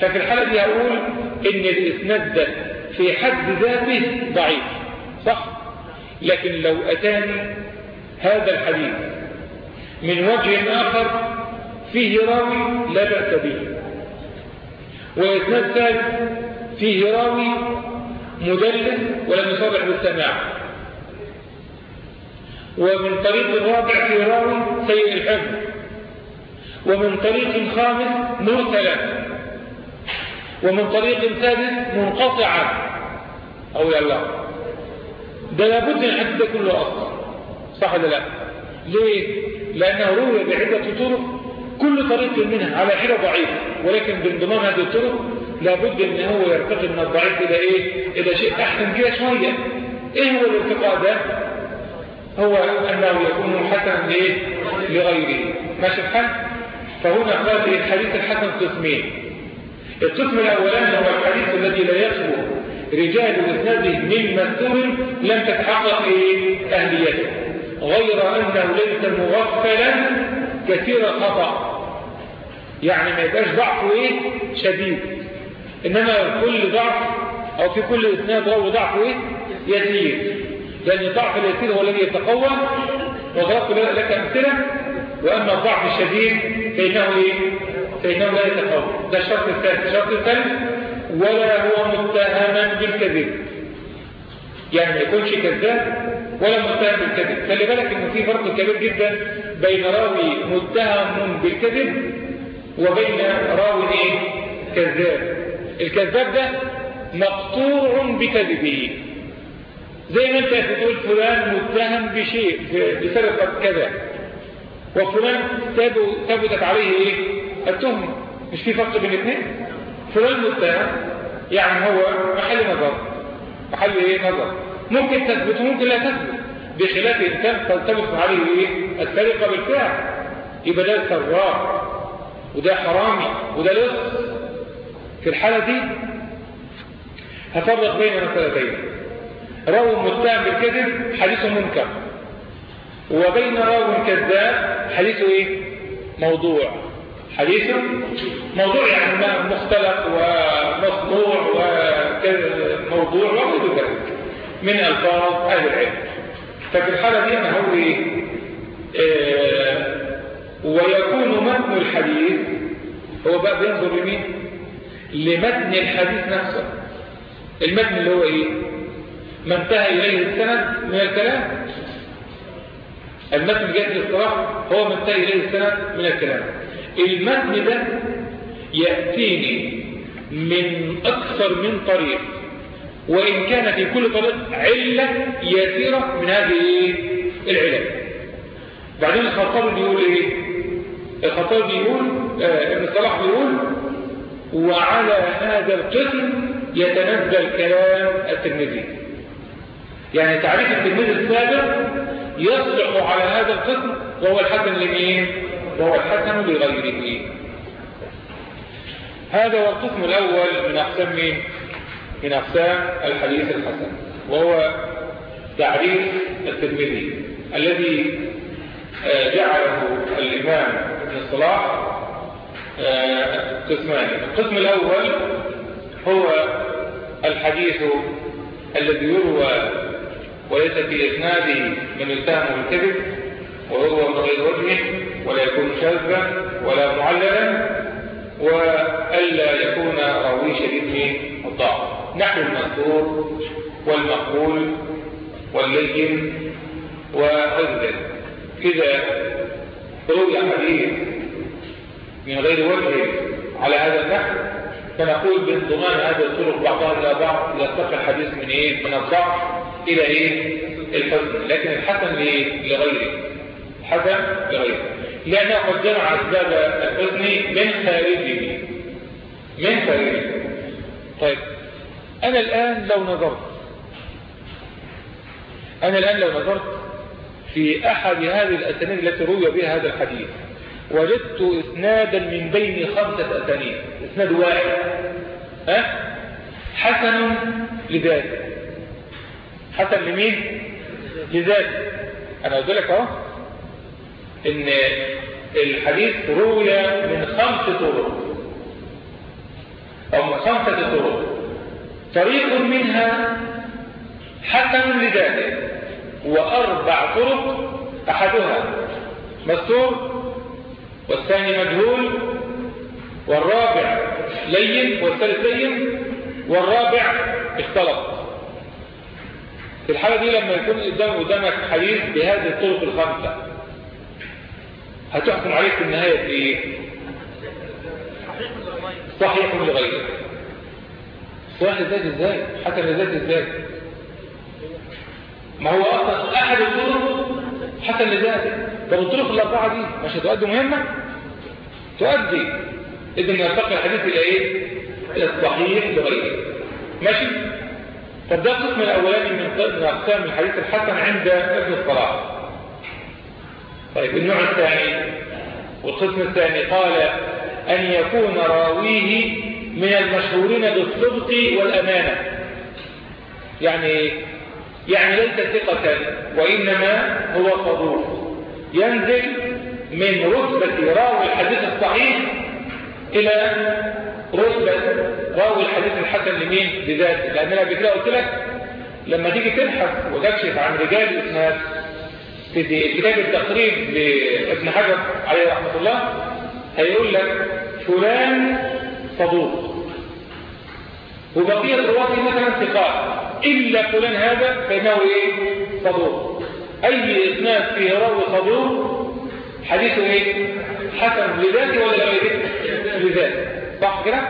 ففي الحالة دي هقول إن الاسناد ده في حد ذاته ضعيف صح؟ لكن لو أتاني هذا الحديث من وجه آخر فيه راوي لا بأس به. واسناد ثالث فيه راوي مدلس ولم يصرح بالسماع. ومن طريق رابع فيه راوي سيء الحفظ. ومن طريق خامس مرسلا ومن طريق سادس منقطعا أو يلا ده لابد الحديث ده كله أصلا. صح ولا لا؟ ليه؟ لأنه روي بعدة طرق. كل طريق منها على حدة ضعيف ولكن بانضمام هذه الطرق لابد أن هو يرتقي من الضعيف إلى إيه؟ إلى شيء أحسن كده شوية. إيه هو الارتقاء ده؟ هو أنه يكون حسنا لإيه؟ لغيره. ماشي الحال؟ فهنا قال الحديث الحسن قسمين القسم الأولاني هو الحديث الذي لا يخلو رجال إسناده من مستور لم تتحقق؟ أهليته غير أنه ليس مغفلا كثير خطأ يعني ما يبقاش ضعفه إيه؟ شديد إنما كل ضعف أو في كل إسناد راوي ضعفه إيه؟ يسير لأن الضعف اليسير هو الذي يتقوى وضربت لك أمثلة وأما الضعف الشديد فإنه؟ فإنه لا يتقوى ده الشرط الثالث. الشرط الثالث ولا هو متهما بالكذب. يعني ما يكونش كذاب ولا متهم بالكذب. خلي بالك ان في فرق كبير جدا بين راوي متهم بالكذب وبين راوي إيه؟ كذاب. الكذاب ده مقطوع بكذبه. زي ما أنت بتقول فلان متهم بشيء بسرقة كذا. وفلان ثبتت عليه إيه؟ التهمة مش في فرق بين الاثنين؟ فلان متهم يعني هو محل نظر. محل إيه؟ نظر. ممكن تثبت وممكن لا تثبت. بخلاف انسان تلتبس عليه إيه؟ السرقة بالفعل. يبقى ده سراق وده حرامي وده لص. في الحالة دي هفرق بين مسألتين راو متهم بالكذب حديثه منكر. وبين راو كذاب حديثه إيه؟ موضوع. حديثه موضوع يعني مختلق ومصنوع وموضوع وغير ذلك من ألفاظ أهل العلم. ففي الحالة دي أنا هو إيه؟ آه ويكون متن الحديث هو بقى بينظر لمين؟ لمتن الحديث نفسه. المتن اللي هو إيه؟ ما انتهى إليه السند من الكلام المتن جاء الاصطلاح هو ما انتهى إليه السند من الكلام. المتن ده يأتيني من أكثر من طريق وإن كان في كل طريق علة يسيرة من هذه العلل. بعدين الخطاب بيقول إيه؟ الخطاب بيقول آه ابن صلاح بيقول وعلى هذا القسم يتنزل كلام الترمذي. يعني تعريف الترمذي السابق يصلح على هذا القسم وهو الحسن لمين؟ وهو الحسن لغيره. هذا هو القسم الأول من أقسام مين؟ من أقسام الحديث الحسن وهو تعريف الترمذي الذي جعله الإمام ابن الصلاح قسمان. القسم الأول هو الحديث الذي يروى وليس في إسناده من التهم بالكذب وهو من غير وجهه ولا يكون شاذا ولا معللا وألا يكون راوي شديد الضعف. نحو المذكور والمقبول واللين ذلك إذا روي حديث من غير وجه على هذا النحو فنقول بانضمان هذه الطرق بعضها إلى بعض يرتقي الحديث من إيه؟ من الضعف. إلى إيه؟ الحسن لكن الحسن لغيره. الحسن لغيره. لأنه قد جمع أسباب الحزن من خارجه. من خارجه. طيب. أنا الآن لو نظرت. أنا الآن لو نظرت في أحد هذه الأسانيد التي روي بها هذا الحديث وجدت إسنادا من بين خمسة أسانيد. إسناد واحد. ها؟ حسن لذاته حسن لمين؟ لذاته. أنا قلت لك أهو إن الحديث روي من خمس طرق. أو من خمسة طرق. طريق منها حسن لذاته وأربع طرق أحدها. مستور والثاني مجهول؟ والرابع لين؟ والثالث لين؟ والرابع اختلط. في الحالة دي لما يكون قدام قدامك حديث بهذه الطرق الخمسة هتحكم عليه في النهاية إيه؟ صحيح لغيره صحيح لذات إزاي؟ حتى لذات إزاي؟ ما هو أصلا أحد الطرق حتى لذاته طب الطرق الأربعة دي مش هتؤدي مهمة؟ تؤدي. اذا يرتقي الحديث إلى إيه؟ إلى الصحيح لغيره ماشي؟ طب ده القسم الاولاني من أقسام الحديث الحسن عند ابن الصلاح. طيب النوع الثاني والقسم الثاني قال أن يكون راويه من المشهورين بالصدق والأمانة. يعني يعني ليس ثقة وإنما هو صدوق. ينزل من رتبة راوي الحديث الصحيح إلى رتبة راوي الحديث الحسن لمين؟ بذاته لأن أنا قبل كده قلت لك لما تيجي تبحث وتكشف عن رجال الإسناد في كتاب التقريب لابن حجر عليه رحمة الله هيقول لك فلان صدوق. وبقية الرواة مثلا ثقات. إلا فلان هذا فإنه إيه؟ صدوق. أي إسناد فيه راوي صدوق حديثه إيه؟ حسن لذاته ولا لغيره لذاته. صح كده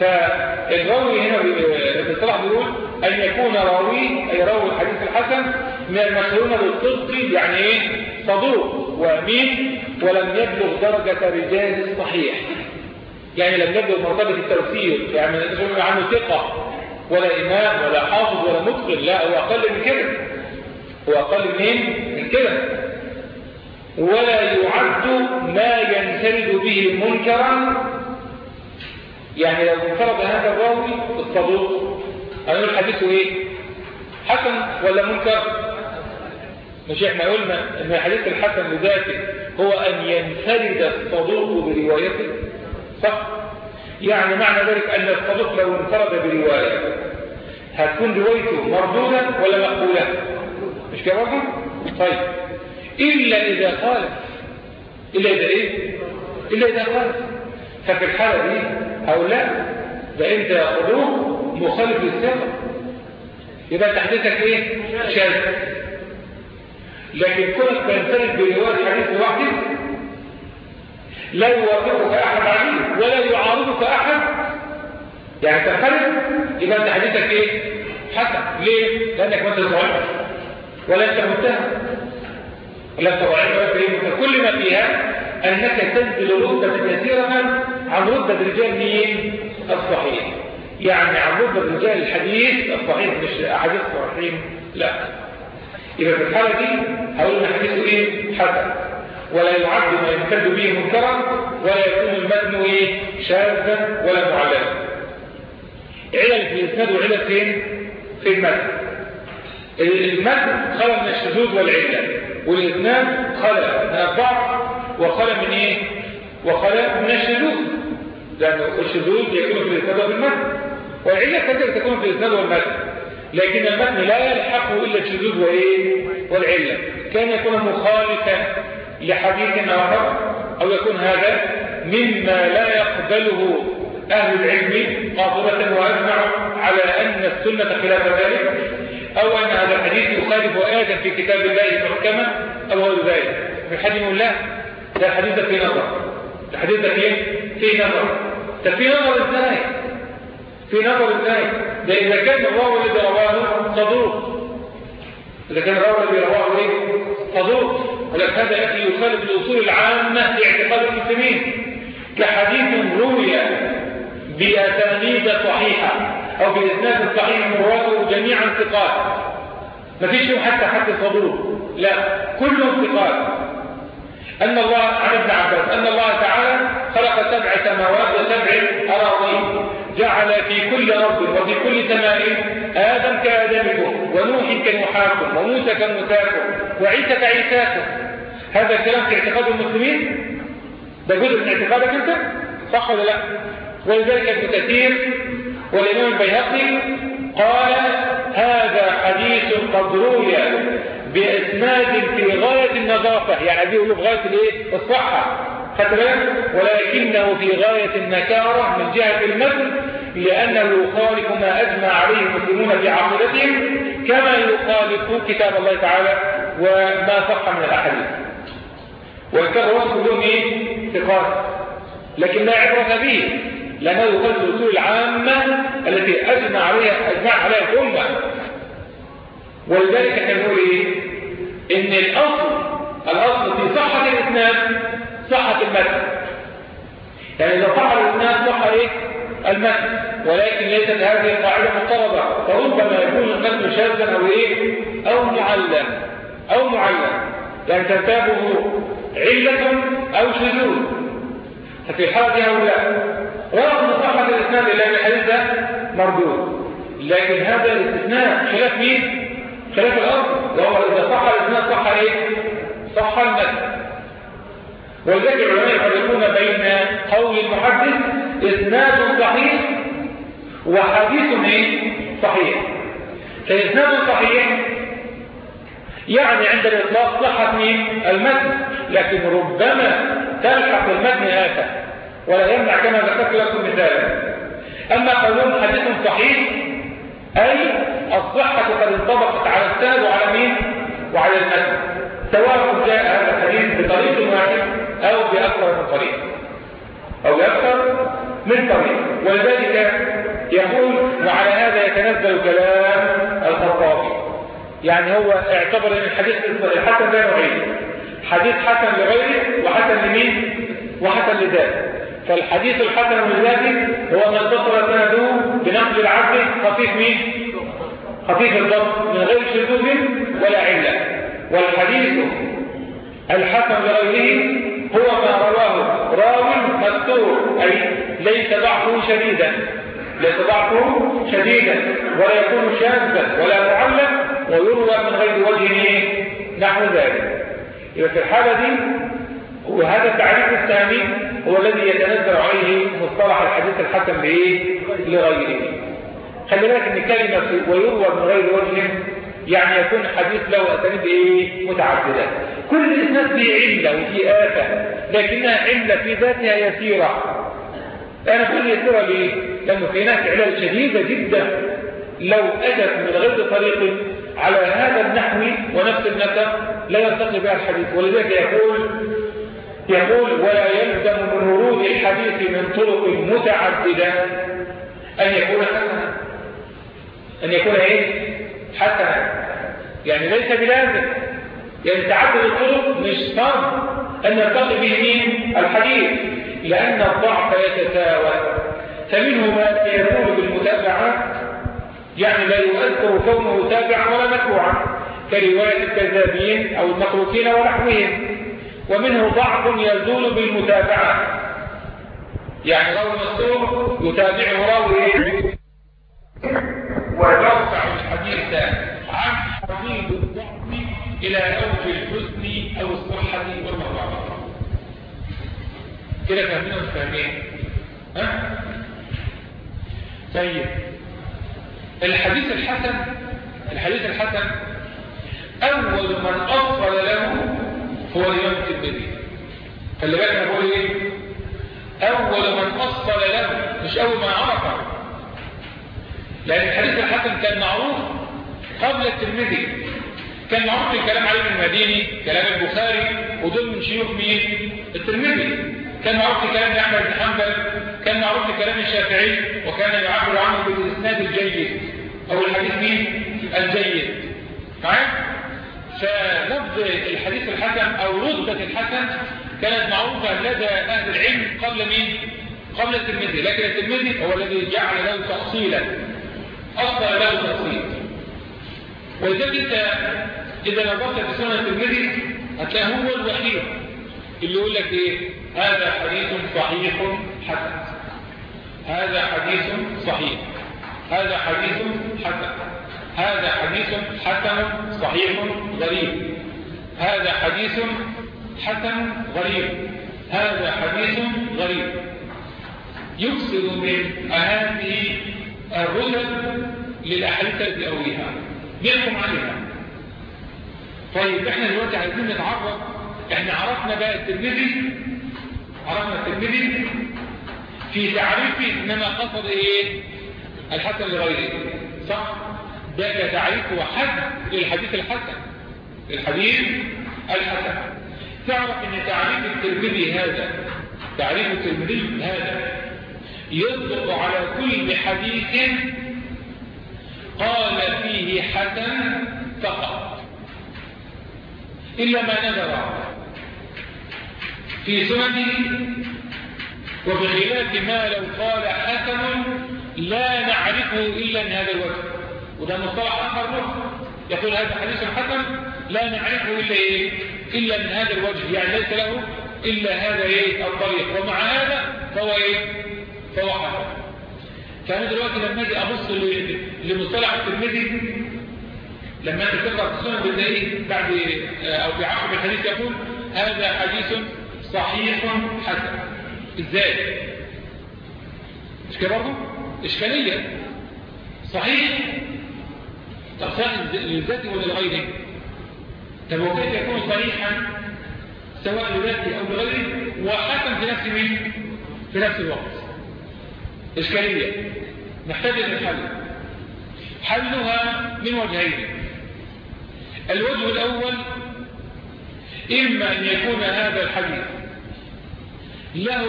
فالراوي هنا ابن صلاح بيقول أن يكون راوي أي راوي الحديث الحسن من المشهورين بالصدق يعني إيه؟ صدوق. وأمين ولم يبلغ درجة رجال الصحيح. يعني لم يبلغ مرتبة التوثيق يعني نقول عنه ثقة. ولا إمام ولا حافظ ولا متقن. لا هو أقل من كده. هو أقل من من كده. ولا يعد ما ينفرد به منكرا يعني لو انفرد هذا الراوي الصدوق هنقول حديثه إيه؟ حسن ولا منكر؟ مش إحنا قلنا إن الحديث الحسن لذاته هو أن ينفرد الصدوق بروايته. صح؟ يعني معنى ذلك أن الصدوق لو انفرد برواية هتكون روايته مردودة ولا مقبولة؟ مش كده طيب. إلا إذا خالف إلا إذا إيه؟ إلا إذا خالف ففي الحالة دي أو لا انت ياخذوه مخالف للثقه يبقى تحديثك إيه؟ شاذ. لكن كونك تنفرد بروايه حديث لوحدك لا يوافقك أحد عليه ولا يعارضك أحد. يعني تنفرد يبقى انت حديثك إيه؟ حسن. ليه؟ لأنك ما ضعيف ولا أنت متهم. ولا انت كل ما فيها أنك تنزل رتبه كثيره عن رتبه رجال مين؟ الصحيح. يعني عن رتبه رجال الحديث الصحيح. مش أحاديث الصحيحين لا. يبقى في الحالة دي هقول حديثه إيه؟ حسن. ولا يعد ما يمتد به منكرا ولا يكون المتن إيه؟ شاذا ولا معللا. علل في الاسناد وعلل فين؟ في المتن. المتن خلى من الشذوذ والعلة. والاسناد خلى من الضعف وخلى من إيه؟ وخلى من الشذوذ. لأن الشذوذ يكون في الاسناد والمتن والعله كذلك تكون في الاسناد والمتن لكن المتن لا يلحقه إلا الشذوذ وإيه؟ والعلة. كان يكون مخالفا لحديث آخر أو يكون هذا مما لا يقبله أهل العلم قاطبة وأجمع على أن السنة خلاف ذلك. أو أن هذا الحديث يخالف آية في كتاب الله محكمة أو غير ذلك. في حد يقول لا ده الحديث ده فيه نظر الحديث ده فيه فيه نظر. ده فيه نظر إزاي؟ في نظر إزاي؟ ده إذا كان الراوي الذي رواه صدوق. إذا كان الراوي الذي رواه إيه؟ صدوق. ولكن هذا يأتي يخالف الأصول العامة في اعتقاد المسلمين. كحديث روي بأسانيد صحيحة. أو بإسناد صحيح مراته جميعا ثقات. ما فيش حتى حتى صدوق. لا كلهم ثقات. أن الله عن ابن عباس أن الله تعالى خلق سبع سماوات وسبع أراضين جعل في كل أرض وفي كل سماء آدم كآدمكم ونوح كنوحاكم وموسى كموساكم وعيسى كعيساكم. هذا الكلام في اعتقاد المسلمين؟ ده جزء من اعتقادك أنت؟ صح ولا لا؟ ولذلك ابن كثير والإمام البيهقي قال هذا حديث قد روي بإسناد في غاية النظافة. يعني دي يقولوا بغاية الإيه؟ الصحة. فتبين ولكنه في غاية النكارة من جهة المتن لأنه يخالف ما أجمع عليه المسلمون في عقيدتهم كما يخالف كتاب الله تعالى وما صح من الأحاديث. وإن كان الرسل كلهم إيه؟ ثقات. لكن لا عبرة به لأنه يخالف الأصول العامة التي أجمع عليها أجمع عليها الأمة. ولذلك إحنا نقول إيه؟ إن الأصل الأصل في صحة الإسناد صحة المتن يعني إذا صح الإسناد صح إيه؟ المتن ولكن ليست هذه القاعدة مضطردة فربما يكون المتن شاذا أو إيه؟ أو معلم. أو معلم. يعني ترتابه علة أو شذوذ. ففي الحالة هؤلاء؟ رغم صحة الإسناد إلا أن الحديث مردود لكن هذا الاستثناء خلاف مين؟ خلاف الأرض وهو إذا صح الإسناد صح إيه؟ صح المتن ولذلك العلماء يفرقون بين قول المحدث إسناد صحيح وحديث إيه؟ صحيح فإسناد صحيح يعني عند الإطلاق صحة مين؟ المتن لكن ربما تلحق المتن آفة ولا يمنع كما ذكرت لكم مثالا. أما قولون حديث صحيح أي الصحة قد انطبقت على السند وعلى مين؟ وعلى المتن سواء جاء هذا الحديث بطريق واحد أو بأكثر من طريق. أو بأكثر من طريق. ولذلك يقول وعلى هذا يتنزل كلام الخطابي يعني هو اعتبر إن الحديث الحسن ده نوعين حديث حسن لغيره وحسن لمين؟ وحسن لذاته. فالحديث الحسن لذاته هو ما اتصل سنده بنقل العبد خفيف مين؟ خفيف الضبط من غير شذوذ ولا عله والحديث الحسن لغيره هو ما رواه راو مستور أي ليس ضعفه شديدا ليس ضعفه شديدا ولا يكون شاذا ولا معلم ويروى من غير وجه نحو ذلك. يبقى في الحالة دي وهذا التعريف الثاني هو الذي يتنزل عليه مصطلح الحديث الحسن بإيه؟ لغيره. خلي بالك إن كلمة ويروى من غير وجه يعني يكون الحديث له اسانيد إيه متعددة. كل الاسناد فيه عله وفيه آفة لكنها عله في ذاتها يسيرة. أنا كل يسيره ليه؟ لأنه في هناك علل شديده جدا لو اتت من غير طريق على هذا النحو ونفس النسق لا يرتقي بها الحديث. ولذلك يقول يقول ولا يلزم من ورود الحديث من طرق متعددة أن يكون حسنا. أن يكون إيه؟ حسنا. يعني ليس بلازم. يعني تعدد الطرق مش شرط أن يرتقي به مين؟ الحديث. لأن الضعف يتساوى. فمنه ما يكون بالمتابعات يعني لا يؤثر كونه تابعا ولا متبوعا. كرواية الكذابين أو المتروكين ونحوهم. ومنه ضعف يزول بالمتابعة يعني راوي مستور يتابعه راوي ويرفع الحديث عن حديد الضعف إلى أوج الحسن أو الصحة والمضاعفة كده فاهمين ولا فاهمين؟ ها؟ طيب الحديث الحسن الحديث الحسن أول من أصل له هو الإمام الترمذي خلي بالك أنا بقول إيه؟ أول من أصل له مش أول من عرفه. لأن الحديث الحسن كان معروف قبل الترمذي. كان معروف الكلام علي بن المديني كلام البخاري ودول من شيوخ مين؟ الترمذي. كان معروف كلام أحمد بن حنبل كان معروف كلام الشافعي وكان يعبر عنه بالإسناد الجيد. أو الحديث مين؟ الجيد. معايا؟ فلفظ الحديث الحسن أو رتبة الحسن كانت معروفة لدى أهل العلم قبل مين؟ قبل الترمذي. لكن الترمذي هو الذي جعل له تأصيلا أصل له تأصيل ولذلك أنت إذا نظرت في سنة الترمذي هتلاقيه هو الوحيد اللي يقول لك إيه؟ هذا حديث صحيح حسن. هذا حديث صحيح. هذا حديث حسن. هذا حديث حسن صحيح غريب. هذا حديث حسن غريب. هذا حديث غريب. يكسر من هذه الرسل للأحاديث التي أرويها بيحكم عليها. طيب إحنا دلوقتي عايزين نتعرف. إحنا عرفنا بقى الترمذي. عرفنا الترمذي في تعريفه انما قصد إيه؟ الحسن لغيره صح؟ ده كتعريف وحد للحديث الحسن الحديث الحسن. تعرف إن تعريف الترمذي هذا تعريف الترمذي هذا يطلق على كل حديث قال فيه حسن فقط. إلا ما نذر في سننه وبخلاف ما لو قال حسن لا نعرفه إلا من هذا الوجه. وده مصطلح آخر له يقول هذا حديث حسن لا نعرفه إلا إيه؟ إلا من هذا الوجه. يعني ليس له إلا هذا إيه؟ الطريق. ومع هذا فهو إيه؟ فهو حسن. فأنا دلوقتي لما أجي أبص لمصطلح الترمذي لما أنت تقرأ في السنة بتلاقيه بعد أو في عقب الحديث يقول هذا حديث صحيح حسن. إزاي؟ مش كده برضه؟ إشكالية. صحيح صحيح للذات ولا لغيره؟ طب وكيف يكون صحيحا سواء لذاته أو لغيره وحسن في نفس مين؟ في نفس الوقت إشكالية نحتاج إلى الحل حلها من وجهين الوجه الأول إما أن يكون هذا الحديث له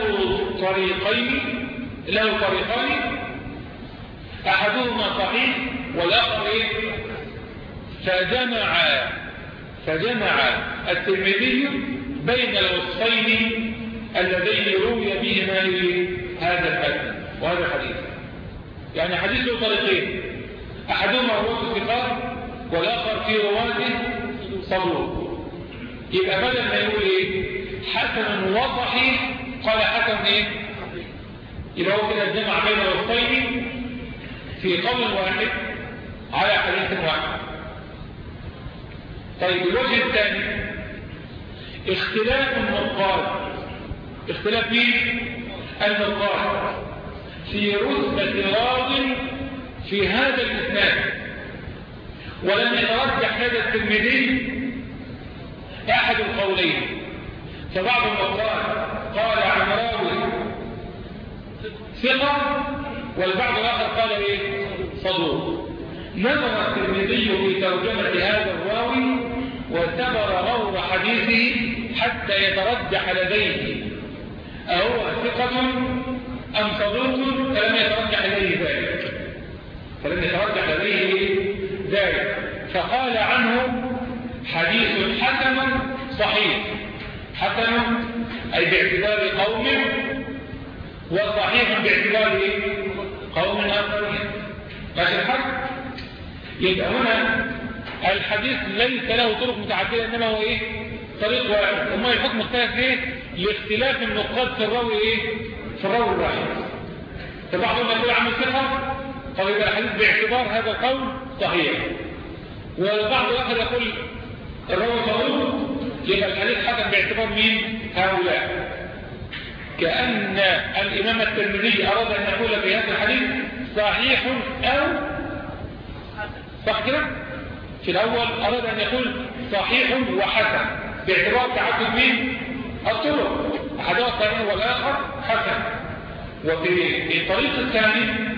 طريقين له طريقان أحدهما صحيح والآخر إيه؟ فجمع فجمع الترمذي بين الوصفين اللذين روي بهما هذا المتن وهذا الحديث. يعني حديث له طريقين. أحدهما رواه الثقات والآخر في رواته صدوق يبقى بدل ما يقول إيه؟ حسن وصحيح قال حسن إيه؟ يبقى هو كده الجمع بين الوصفين في قول واحد على حديث واحد. طيب الوجه الثاني اختلاف النقاد اختلاف مين؟ النقاد في رتبة راض في هذا الإسناد ولم يترجح هذا الترمذي أحد القولين. فبعض النقاد قال عن راوي ثقة والبعض الآخر قال إيه؟ صدوق. نظر الترمذي في ترجمة هذا الراوي واعتبر غور حديثه حتى يترجح لديه. أهو ثقة أم صدوق؟ فلم يترجح لديه ذلك. فلم يترجح لديه ذلك. فقال عنه حديث حسن صحيح. حسن أي باعتبار قوم وصحيح باعتبار قوم آخرين. ماشي الحق؟ يبقى هنا الحديث ليس له طرق متعددة إنما هو إيه؟ طريق واحد. وما الحكم اختلف إيه؟ لاختلاف النقاط في الراوي إيه؟ في الراوي الواحد فبعضهم يقول عنه ثقة طب يبقى الحديث باعتبار هذا القول صحيح. والبعض الآخر يقول الراوي صدوق يبقى الحديث حسن باعتبار مين؟ هؤلاء. كأن الإمام الترمذي أراد أن يقول في هذا الحديث صحيح أو صح كده؟ في الأول أراد أن يقول صحيح وحسن باعتبار تعدد مين؟ الطرق. أحدها صحيح والآخر حسن. وفي الطريق الثاني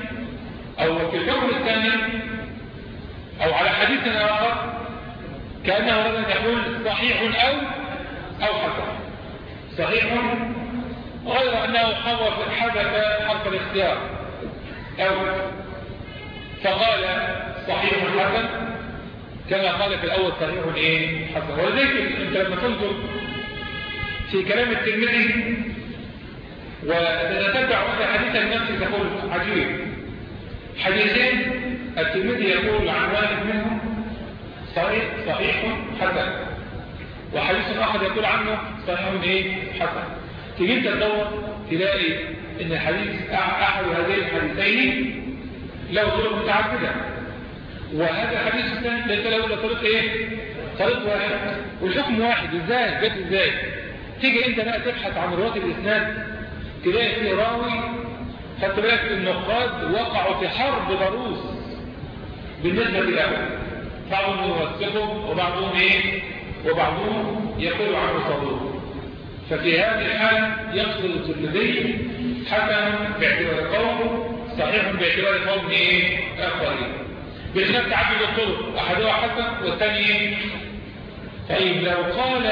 أو في الكون الثاني أو على حديث آخر كأنه أراد أن يقول صحيح أو أو حسن. صحيح غير أنه حذف حذف حرف الاختيار. أو فقال صحيح حسن. كما قال في الأول صحيح إيه حسن. ولذلك أنت لما تنظر في كلام الترمذي وتتتبع واحد حديثا نفسي تقول عجيب. حديثين الترمذي يقول عن واحد منهم صحيح صحيح حسن. وحديث آخر يقول عنه صحيح إيه؟ حسن. تيجي أنت تدور تلاقي إن الحديث أحد هذين الحديثين له طرق متعدده وهذا الثاني ليس له إلا طريق إيه؟ طريق واحد. والحكم واحد. إزاي؟ جت إزاي؟ تيجي أنت بقى تبحث عن رواة الإسناد تلاقي في راوي خدت بالك النقاد وقعوا في حرب ضروس بالنسبة له بعضهم يوثقهم وبعضهم إيه؟ وبعضهم يقول عنه صدوق ففي هذه الحالة يقصد الترمذي حسن باعتبار قوم صحيح باعتبار قوم إيه؟ اخرين بخلاف تعدد الطرق احدها حسن والثاني طيب لو قال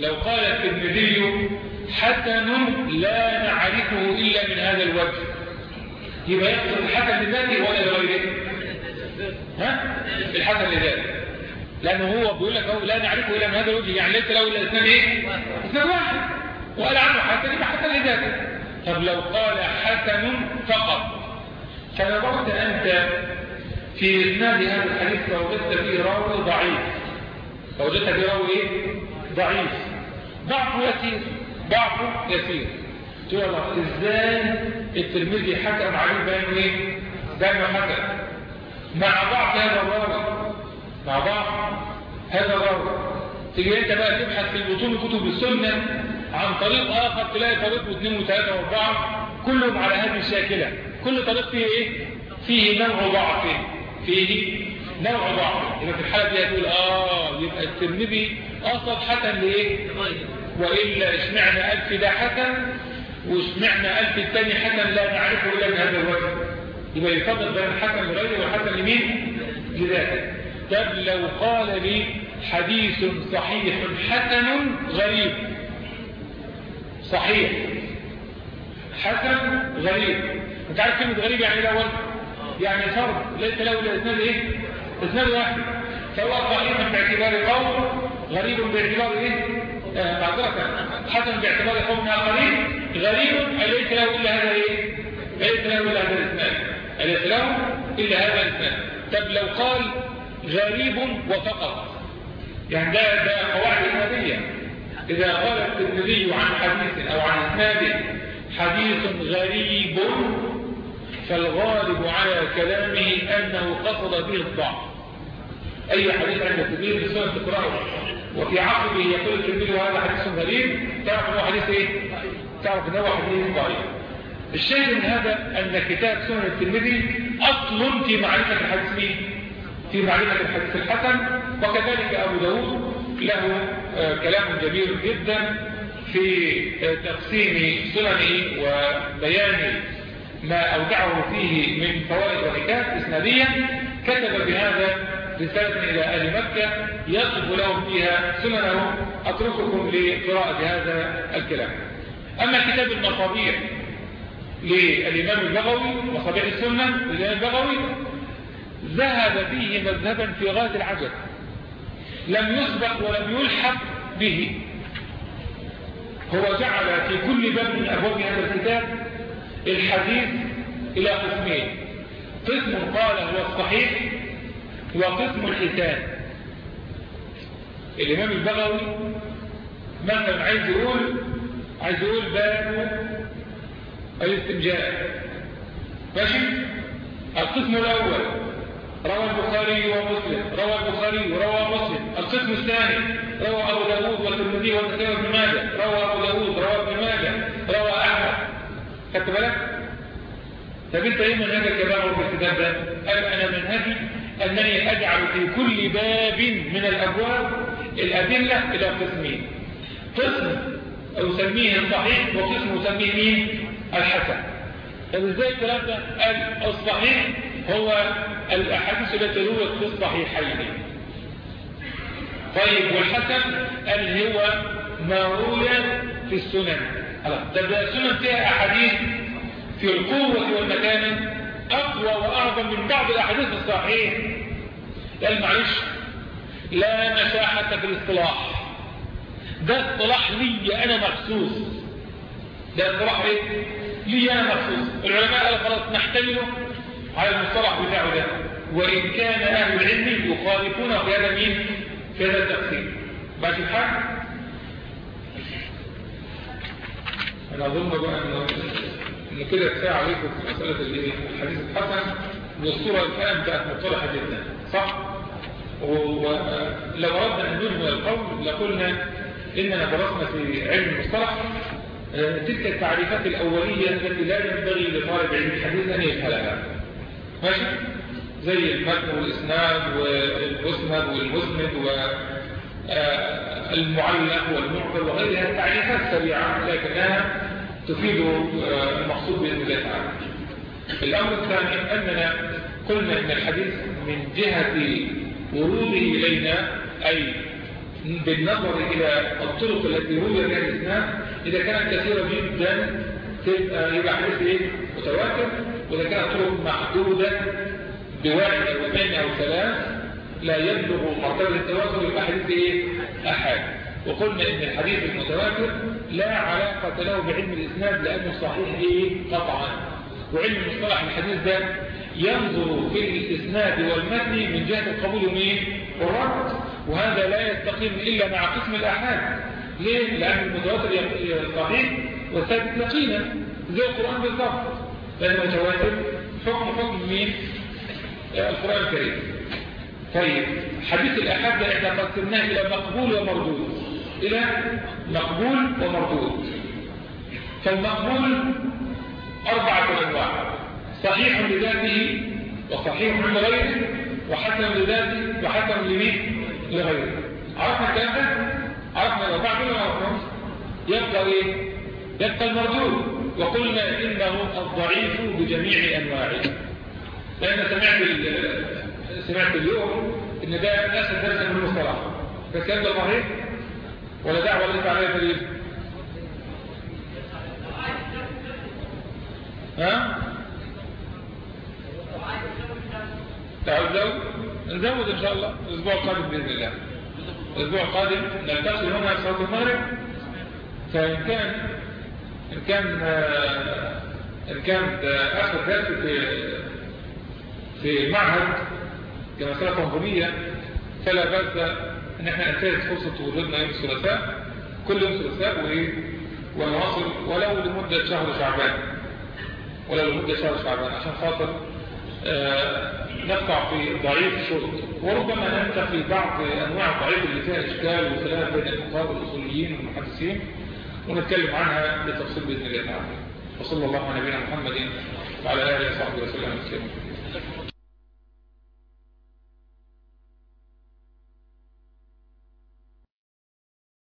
لو قال الترمذي حسن لا نعرفه إلا من هذا الوجه. يبقى يقصد الحسن لذاته ولا لغيره ها؟ الحسن لذاته. لأنه هو بيقول لك لا نعرفه إلا من هذا الوجه يعني ليس له إلا اثنان إيه؟ اثنان واحد. وقال عنه حسن يبقى حسن لذاته. طب لو قال حسن فقط فنظرت أنت في إسناد هذا الحديث فوجدت فيه راوي ضعيف. فوجدت فيه راوي إيه؟ ضعيف. ضعفه يسير. ضعفه يسير. تقول الله إزاي الترمذي حكم عليه بأنه إيه؟ بأنه حكم مع ضعف هذا الراوي. مع ضعف هذا الراوي. تيجي أنت بقى تبحث في بطون كتب السنة عن طريق آخر تلاقي طريق واثنين وثلاثة وأربعة كلهم على هذه الشاكلة. كل طريق فيه إيه؟ فيه نوع ضعف فيه نوع ضعف يبقى في الحالة دي هتقول آه يبقى الترمذي أصل حسن لايه وإلا اشمعنى ألف ده حسن واشمعنى ألف الثاني حسن لا نعرفه إلا من هذا الوجه. يبقى يفضل بين الحسن لغيره والحسن لمين؟ لذاته. طب لو قال لي حديث صحيح حسن غريب. صحيح. حسن غريب. أنت عارف كلمة غريب يعني الأول؟ يعني فرد ليس له إلا إسناد إيه؟ إسناد واحد. سواء صحيح باعتبار قول غريب باعتبار إيه؟ آه معذرة حسن باعتبار قوم آخرين غريب ليس له إلا هذا إيه؟ ليس له إلا هذا الإسناد. ليس له إلا هذا الإسناد. طب لو قال غريب وفقط يعني ده ده قواعد إسنادية. إذا قال الترمذي عن حديث أو عن إسناد حديث غريب فالغالب على كلامه أنه قصد به الضعف أي حديث عند الترمذي في سنة تقرأه وفي عقبه يقول الترمذي هذا حديث غريب. تعرف أنه حديث إيه؟ تعرف أنه حديث ضعيف. الشاهد من هذا أن كتاب سنة الترمذي أصل في معرفة الحديث مين؟ في معرفة الحديث الحسن. وكذلك أبو داود له كلام جميل جدا في تقسيم سننه وبيان ما أودعه فيه من فوائد وحكايات إسنادية كتب بهذا رسالة إلى أهل مكة يصف لهم فيها سننه. أترككم لقراءة هذا الكلام. أما كتاب المصابيح للإمام البغوي مصابيح السنة للإمام البغوي ذهب فيه مذهبا في غاية العجب. لم يسبق ولم يلحق به. هو جعل في كل باب من أبواب هذا الكتاب الحديث إلى قسمين قسم قال هو الصحيح وقسم الحسان الإمام البغوي مثلا عايز يقول عايز يقول باب الاستنجاء. ماشي؟ القسم الأول روى البخاري ومسلم روى البخاري وروى مسلم. القسم الثاني روى أبو داود والترمذي والنسائي وابن ماجه روى أبو داود روى ابن ماجه روى أحمد خدت بالك؟ طب انت إيه بقى في الكتاب ده؟ قال أنا منهجي انني اجعل في كل باب من الابواب الادلة إلى قسمين. قسم اسميه الصحيح وقسم اسميه مين؟ الحسن. طب إزاي الكلام ده؟ قال الصحيح هو الاحاديث التي رويت في الصحيحين. طيب والحسن قال هو ما روي في السنن. طب السنن فيها أحاديث في القوة والمكانة أقوى وأعظم من بعض الأحاديث الصحيح قال معلش لا مساحة في الاصطلاح. ده اصطلاح لي أنا مخصوص. ده اصطلاح إيه؟ لي أنا مخصوص. العلماء قالوا خلاص نحتمله على المصطلح بتاعه ده. وإن كان أهل العلم يخالفون في هذا مين؟ في هذا التقسيم ماشي الحال؟ أنا اظن بقى إنه ان كده كفاية عليكم في مسألة الحديث الحسن والصورة الان بقت مصطلحه جدا صح؟ ولو أردنا أن نجمل القول لقلنا إننا درسنا في علم المصطلح تلك التعريفات الأولية التي لا ينبغي لطالب علم الحديث أن يجهلها ماشي؟ زي المتن والإسناد والمسند والمسند والمعلق والمعقل وغيرها تعريفات سريعة لكنها تفيد المقصود بإذن الله تعالى. الأمر الثاني أننا قلنا إن الحديث من جهة وروده إلينا أي بالنظر إلى الطرق التي روي بها الإسناد إذا كانت كثيرة جدا تبقى يبقى حديث إيه؟ متواتر. وإذا كانت طرق محدودة بواحد أو اثنين أو ثلاث لا يبلغ مرتبة التواتر يبقى حديث إيه؟ أحاد. وقلنا إن الحديث المتواتر لا علاقة له بعلم الإسناد لأنه صحيح إيه قطعا. وعلم مصطلح الحديث ده ينظر في الإسناد والمتن من جهة القبول ومين والرد وهذا لا يستقيم إلا مع قسم الاحاد ليه؟ لأن المتواتر صحيح والثابت يقينا. زي القرآن بالضبط. لأن المتواتر حكم حكم مين؟ القرآن الكريم. طيب حديث الأحاد ده إحنا قسمناه إلى مقبول ومردود. إلى مقبول ومردود. فالمقبول أربعة أنواع. صحيح لذاته وصحيح لغيره وحسن لذاته وحسن لمين؟ لغيره. عرفنا الكلام ده عرفنا الأربعة دول عرفنا يبقى إيه؟ يبقى المردود. وقلنا إنه الضعيف بجميع أنواعه. لأن سمعت سمعت اليوم إن ده ناس الدرس من المصطلح فالكلام ده صحيح؟ ولا دعوة ليس عليه دليل ها؟ تعالوا نزود إن شاء الله. الأسبوع القادم بإذن الله. الأسبوع القادم. نلتقي هنا في صلاه المغرب؟ فإن كان إن كان إن كان اخر درس في في معهد كمسألة تنظيمية فلا بأس إن إحنا ننتهز فرصة وجودنا يوم الثلاثاء كل يوم ثلاثاء وايه ونواصل ولو لمدة شهر شعبان. ولو لمدة شهر شعبان عشان خاطر آه نقطع في ضعيف شرط وربما ننتهي في بعض أنواع الضعيف اللي فيها إشكال وخلاف بين الفقهاء والاصوليين والمحدثين ونتكلم عنها بالتفصيل بإذن الله تعالى. وصلى الله على نبينا محمد وعلى آله وصحبه وسلم